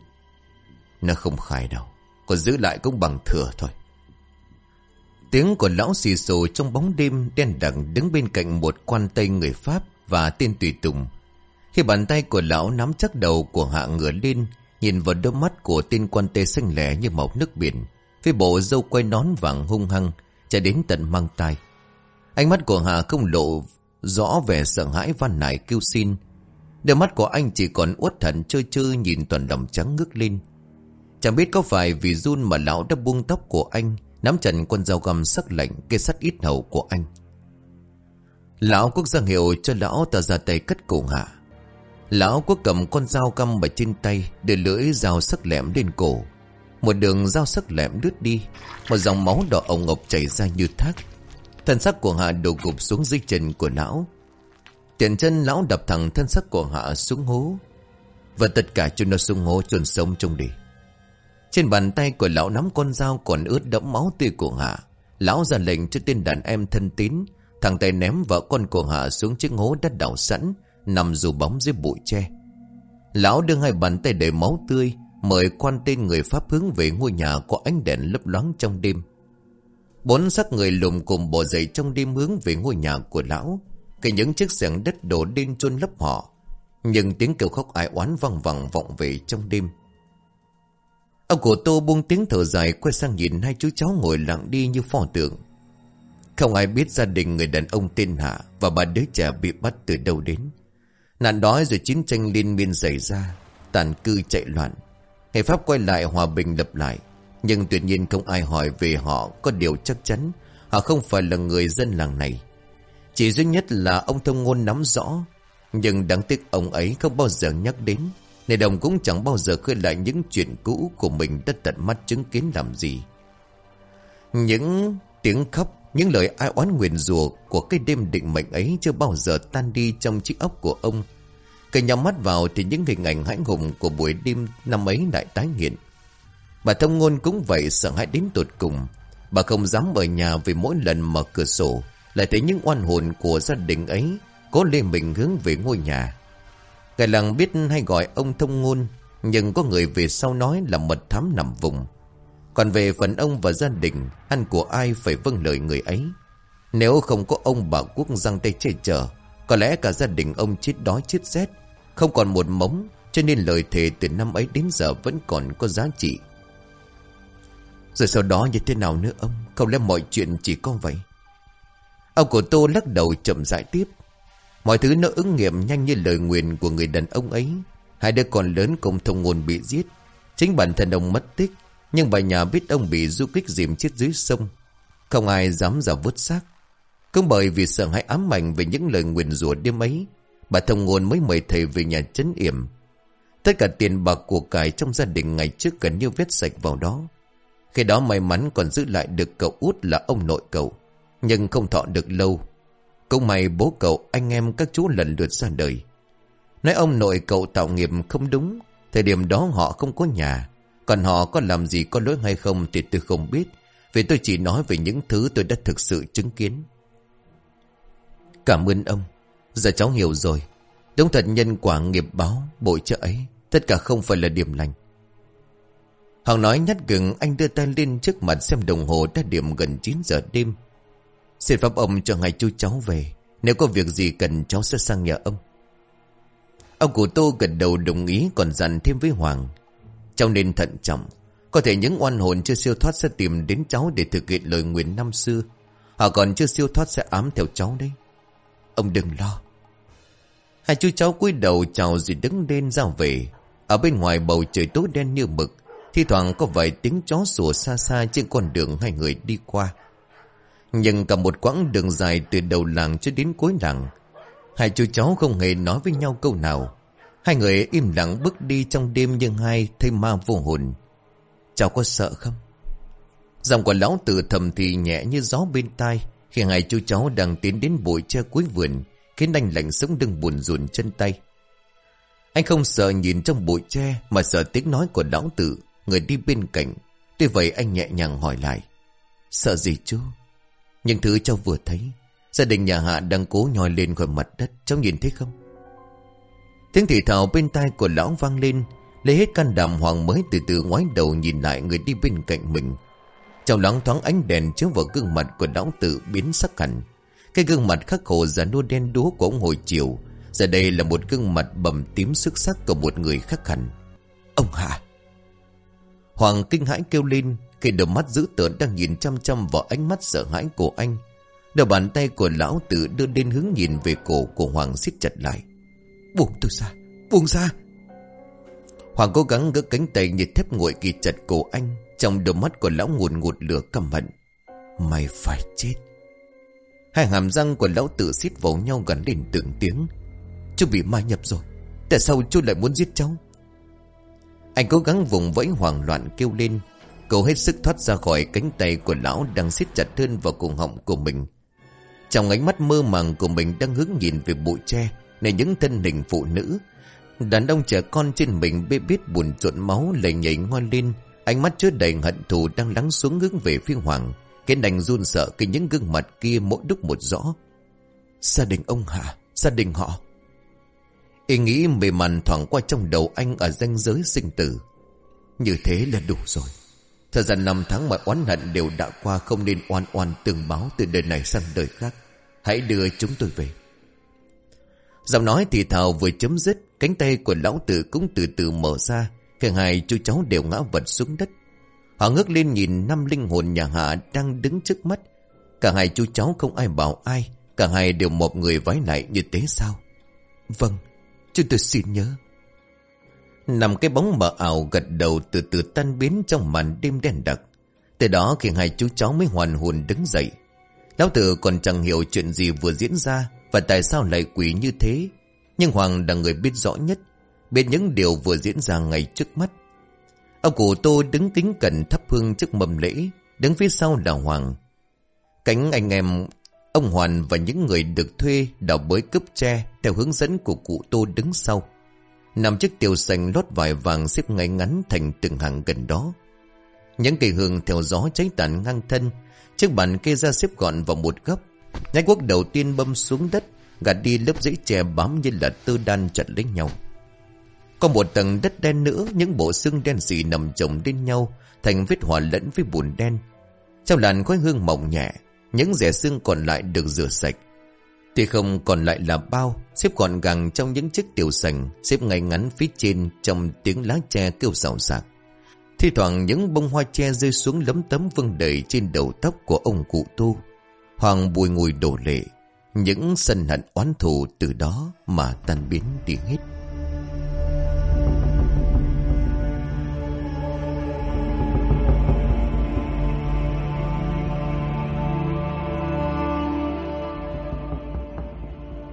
Nó không khai đâu Còn giữ lại cũng bằng thừa thôi Tiếng của lão xì xồ trong bóng đêm đen đặc đứng bên cạnh một quan tây người Pháp và tên tùy tùng. Khi bàn tay của lão nắm chắc đầu của hạ ngửa lên, nhìn vào đôi mắt của tên quan tây xanh lẻ như màu nước biển, với bộ dâu quay nón vàng hung hăng, chạy đến tận mang tay. Ánh mắt của hạ không lộ rõ vẻ sợ hãi van nài kêu xin. Đôi mắt của anh chỉ còn uất thần chơi chơi nhìn toàn đồng trắng ngước lên. Chẳng biết có phải vì run mà lão đã buông tóc của anh, Nắm chặt con dao găm sắc lạnh Kê sắt ít hầu của anh. Lão quốc giang hiệu cho lão ta ra tay cất cổ hạ. Lão quốc cầm con dao găm ở trên tay Để lưỡi dao sắc lẹm lên cổ. Một đường dao sắc lẹm lướt đi Một dòng máu đỏ ồng ngọc chảy ra như thác. Thân sắc của hạ đổ gục xuống dưới chân của lão. Tiền chân lão đập thẳng thân sắc của hạ xuống hố Và tất cả cho nó xuống hố chôn sống trong đi trên bàn tay của lão nắm con dao còn ướt đẫm máu tươi của Hạ. Lão ra lệnh cho tên đàn em thân tín. Thằng tay ném vợ con của Hạ xuống chiếc hố đất đảo sẵn, nằm dù bóng dưới bụi tre. Lão đưa hai bàn tay đầy máu tươi, mời quan tên người Pháp hướng về ngôi nhà có ánh đèn lấp loáng trong đêm. Bốn xác người lùm cùng bỏ dậy trong đêm hướng về ngôi nhà của lão. Cái những chiếc xẻng đất đổ đinh chôn lấp họ. Nhưng tiếng kêu khóc ai oán vang vẳng vọng về trong đêm. Ông của Tô buông tiếng thở dài quay sang nhìn hai chú cháu ngồi lặng đi như pho tượng. Không ai biết gia đình người đàn ông tên Hạ và ba đứa trẻ bị bắt từ đâu đến. Nạn đói rồi chiến tranh liên miên xảy ra, tàn cư chạy loạn. Ngày Pháp quay lại hòa bình lập lại, nhưng tuyệt nhiên không ai hỏi về họ có điều chắc chắn, họ không phải là người dân làng này. Chỉ duy nhất là ông thông ngôn nắm rõ, nhưng đáng tiếc ông ấy không bao giờ nhắc đến. Này đồng cũng chẳng bao giờ khơi lại những chuyện cũ của mình đã tận mắt chứng kiến làm gì. Những tiếng khóc, những lời ai oán nguyền rủa của cái đêm định mệnh ấy chưa bao giờ tan đi trong chiếc óc của ông. Cây nhắm mắt vào thì những hình ảnh hãnh hùng của buổi đêm năm ấy lại tái hiện. Bà thông ngôn cũng vậy sợ hãi đến tột cùng. Bà không dám ở nhà vì mỗi lần mở cửa sổ lại thấy những oan hồn của gia đình ấy có lê mình hướng về ngôi nhà. Cả làng biết hay gọi ông thông ngôn, Nhưng có người về sau nói là mật thám nằm vùng. Còn về phần ông và gia đình Ăn của ai phải vâng lời người ấy? Nếu không có ông bà quốc răng tay che chở, Có lẽ cả gia đình ông chết đói chết rét, Không còn một mống, Cho nên lời thề từ năm ấy đến giờ Vẫn còn có giá trị. Rồi sau đó như thế nào nữa ông? Không lẽ mọi chuyện chỉ có vậy? Ông của Tô lắc đầu chậm rãi tiếp Mọi thứ nó ứng nghiệm nhanh như lời nguyền của người đàn ông ấy. Hai đứa con lớn cùng thông ngôn bị giết. Chính bản thân ông mất tích. Nhưng bà nhà biết ông bị du kích dìm chết dưới sông. Không ai dám ra vứt xác. Cũng bởi vì sợ hãi ám ảnh về những lời nguyền rủa đêm ấy. Bà thông ngôn mới mời thầy về nhà chấn yểm. Tất cả tiền bạc của cải trong gia đình ngày trước gần như vết sạch vào đó. Khi đó may mắn còn giữ lại được cậu út là ông nội cậu. Nhưng không thọ được lâu. Cũng may bố cậu, anh em các chú lần lượt ra đời. Nói ông nội cậu tạo nghiệp không đúng, Thời điểm đó họ không có nhà. Còn họ có làm gì có lỗi hay không Thì tôi không biết. Vì tôi chỉ nói về những thứ tôi đã thực sự chứng kiến. Cảm ơn ông. Giờ cháu hiểu rồi. Đúng thật nhân quả nghiệp báo, Bội trợ ấy, Tất cả không phải là điểm lành. Hằng nói nhát gừng, Anh đưa tay lên trước mặt xem đồng hồ Đã điểm gần 9 giờ đêm. Xin pháp ông cho ngày chú cháu về. Nếu có việc gì cần cháu sẽ sang nhà ông. Ông cụ Tô gật đầu đồng ý, còn dặn thêm với Hoàng. Cháu nên thận trọng. Có thể những oan hồn chưa siêu thoát sẽ tìm đến cháu để thực hiện lời nguyện năm xưa. Họ còn chưa siêu thoát sẽ ám theo cháu đấy. Ông đừng lo. Hai chú cháu cúi đầu chào rồi đứng lên ra về. Ở bên ngoài bầu trời tối đen như mực thì thoảng có vài tiếng chó sủa xa xa trên con đường hai người đi qua. Nhưng cả một quãng đường dài từ đầu làng cho đến cuối làng, Hai chú cháu không hề nói với nhau câu nào. Hai người im lặng bước đi trong đêm nhưng hai thấy ma vô hồn. Cháu có sợ không? Giọng của lão tử thầm thì nhẹ như gió bên tai, Khi hai chú cháu đang tiến đến bụi tre cuối vườn, Khiến anh lạnh sống đừng buồn rùn chân tay. Anh không sợ nhìn trong bụi tre Mà sợ tiếng nói của lão tử, Người đi bên cạnh. Tuy vậy anh nhẹ nhàng hỏi lại, Sợ gì chú? Những thứ cháu vừa thấy, Gia đình nhà Hạ đang cố nhòi lên khỏi mặt đất, Cháu nhìn thấy không Tiếng thì thào bên tai của lão vang lên, Lấy hết can đảm Hoàng mới từ từ ngoái đầu nhìn lại người đi bên cạnh mình trong loáng thoáng ánh đèn chiếu vào gương mặt của lão tử biến sắc hẳn. Cái gương mặt khắc khổ già nua đen đúa của ông hồi chiều. Giờ đây là một gương mặt bầm tím sức sắc của một người khắc hẳn. Ông Hạ! Hoàng kinh hãi kêu lên khi đôi mắt dữ tợn đang nhìn chăm chăm vào ánh mắt sợ hãi của anh. Đầu bàn tay của lão tử đưa đến hướng nhìn về cổ của Hoàng siết chặt lại. Buông tôi ra! Buông ra! Hoàng cố gắng gỡ cánh tay như thép nguội kỳ chặt cổ anh, trong đôi mắt của lão ngùn ngụt lửa căm hận Mày phải chết Hai hàm răng của lão tử xít vào nhau gần lên từng tiếng Chú bị ma nhập rồi, Tại sao chú lại muốn giết cháu Anh cố gắng vùng vẫy hoảng loạn kêu lên Cậu hết sức thoát ra khỏi cánh tay của lão Đang siết chặt hơn vào cùng họng của mình Trong ánh mắt mơ màng của mình Đang hướng nhìn về bụi tre Này những thân hình phụ nữ Đàn ông trẻ con trên mình bê biết buồn trộn máu lầy nhảy ngoan lên Ánh mắt chứa đầy hận thù đang lắng xuống hướng về phía Hoàng. Cái đành run sợ khi những gương mặt kia mỗi đúc một rõ. Gia đình ông Hạ, gia đình họ. Ý nghĩ mềm màn thoảng qua trong đầu anh ở danh giới sinh tử. Như thế là đủ rồi. Thời gian năm tháng mọi oán hận đều đã qua không nên oan oan tường báo từ đời này sang đời khác. Hãy đưa chúng tôi về. Giọng nói thì thào vừa chấm dứt, cánh tay của lão tử cũng từ từ mở ra, Cả hai chú cháu đều ngã vật xuống đất. Họ ngước lên nhìn năm linh hồn nhà Hạ đang đứng trước mắt. Cả hai chú cháu không ai bảo ai. Cả hai đều một người vái lại như thế sao? Vâng, chúng tôi xin nhớ. Nằm cái bóng mờ ảo gật đầu từ từ tan biến trong màn đêm đen đặc. Từ đó khi hai chú cháu mới hoàn hồn đứng dậy. Lão tử còn chẳng hiểu chuyện gì vừa diễn ra và tại sao lại quỷ như thế. Nhưng Hoàng là người biết rõ nhất biết những điều vừa diễn ra ngay trước mắt. Ông cụ tô đứng kính cẩn thắp hương trước mầm lễ, đứng phía sau là Hoàng. Cánh anh em, ông Hoàn và những người được thuê đào bới cướp tre theo hướng dẫn của cụ tô đứng sau. Nằm chiếc tiểu xanh lót vải vàng xếp ngay ngắn thành từng hàng gần đó. Những cây hương theo gió cháy tàn ngang thân, chiếc bàn kê ra xếp gọn vào một góc. Nhánh quốc đầu tiên bâm xuống đất, gạt đi lớp giấy tre bám như là tư đan chặt lấy nhau. Có một tầng đất đen nữa, những bộ xương đen xì nằm chồng lên nhau, thành vết hòa lẫn với bùn đen. Trong làn khói hương mỏng nhẹ, những rẻ xương còn lại được rửa sạch. Thì không còn lại là bao, xếp gọn gàng trong những chiếc tiểu sành, xếp ngay ngắn phía trên trong tiếng lá tre kêu rào rạc. thì thoảng những bông hoa tre rơi xuống lấm tấm vương đầy trên đầu tóc của ông cụ tu. Hoàng bùi ngùi đổ lệ, những sân hận oán thù từ đó mà tan biến đi hết.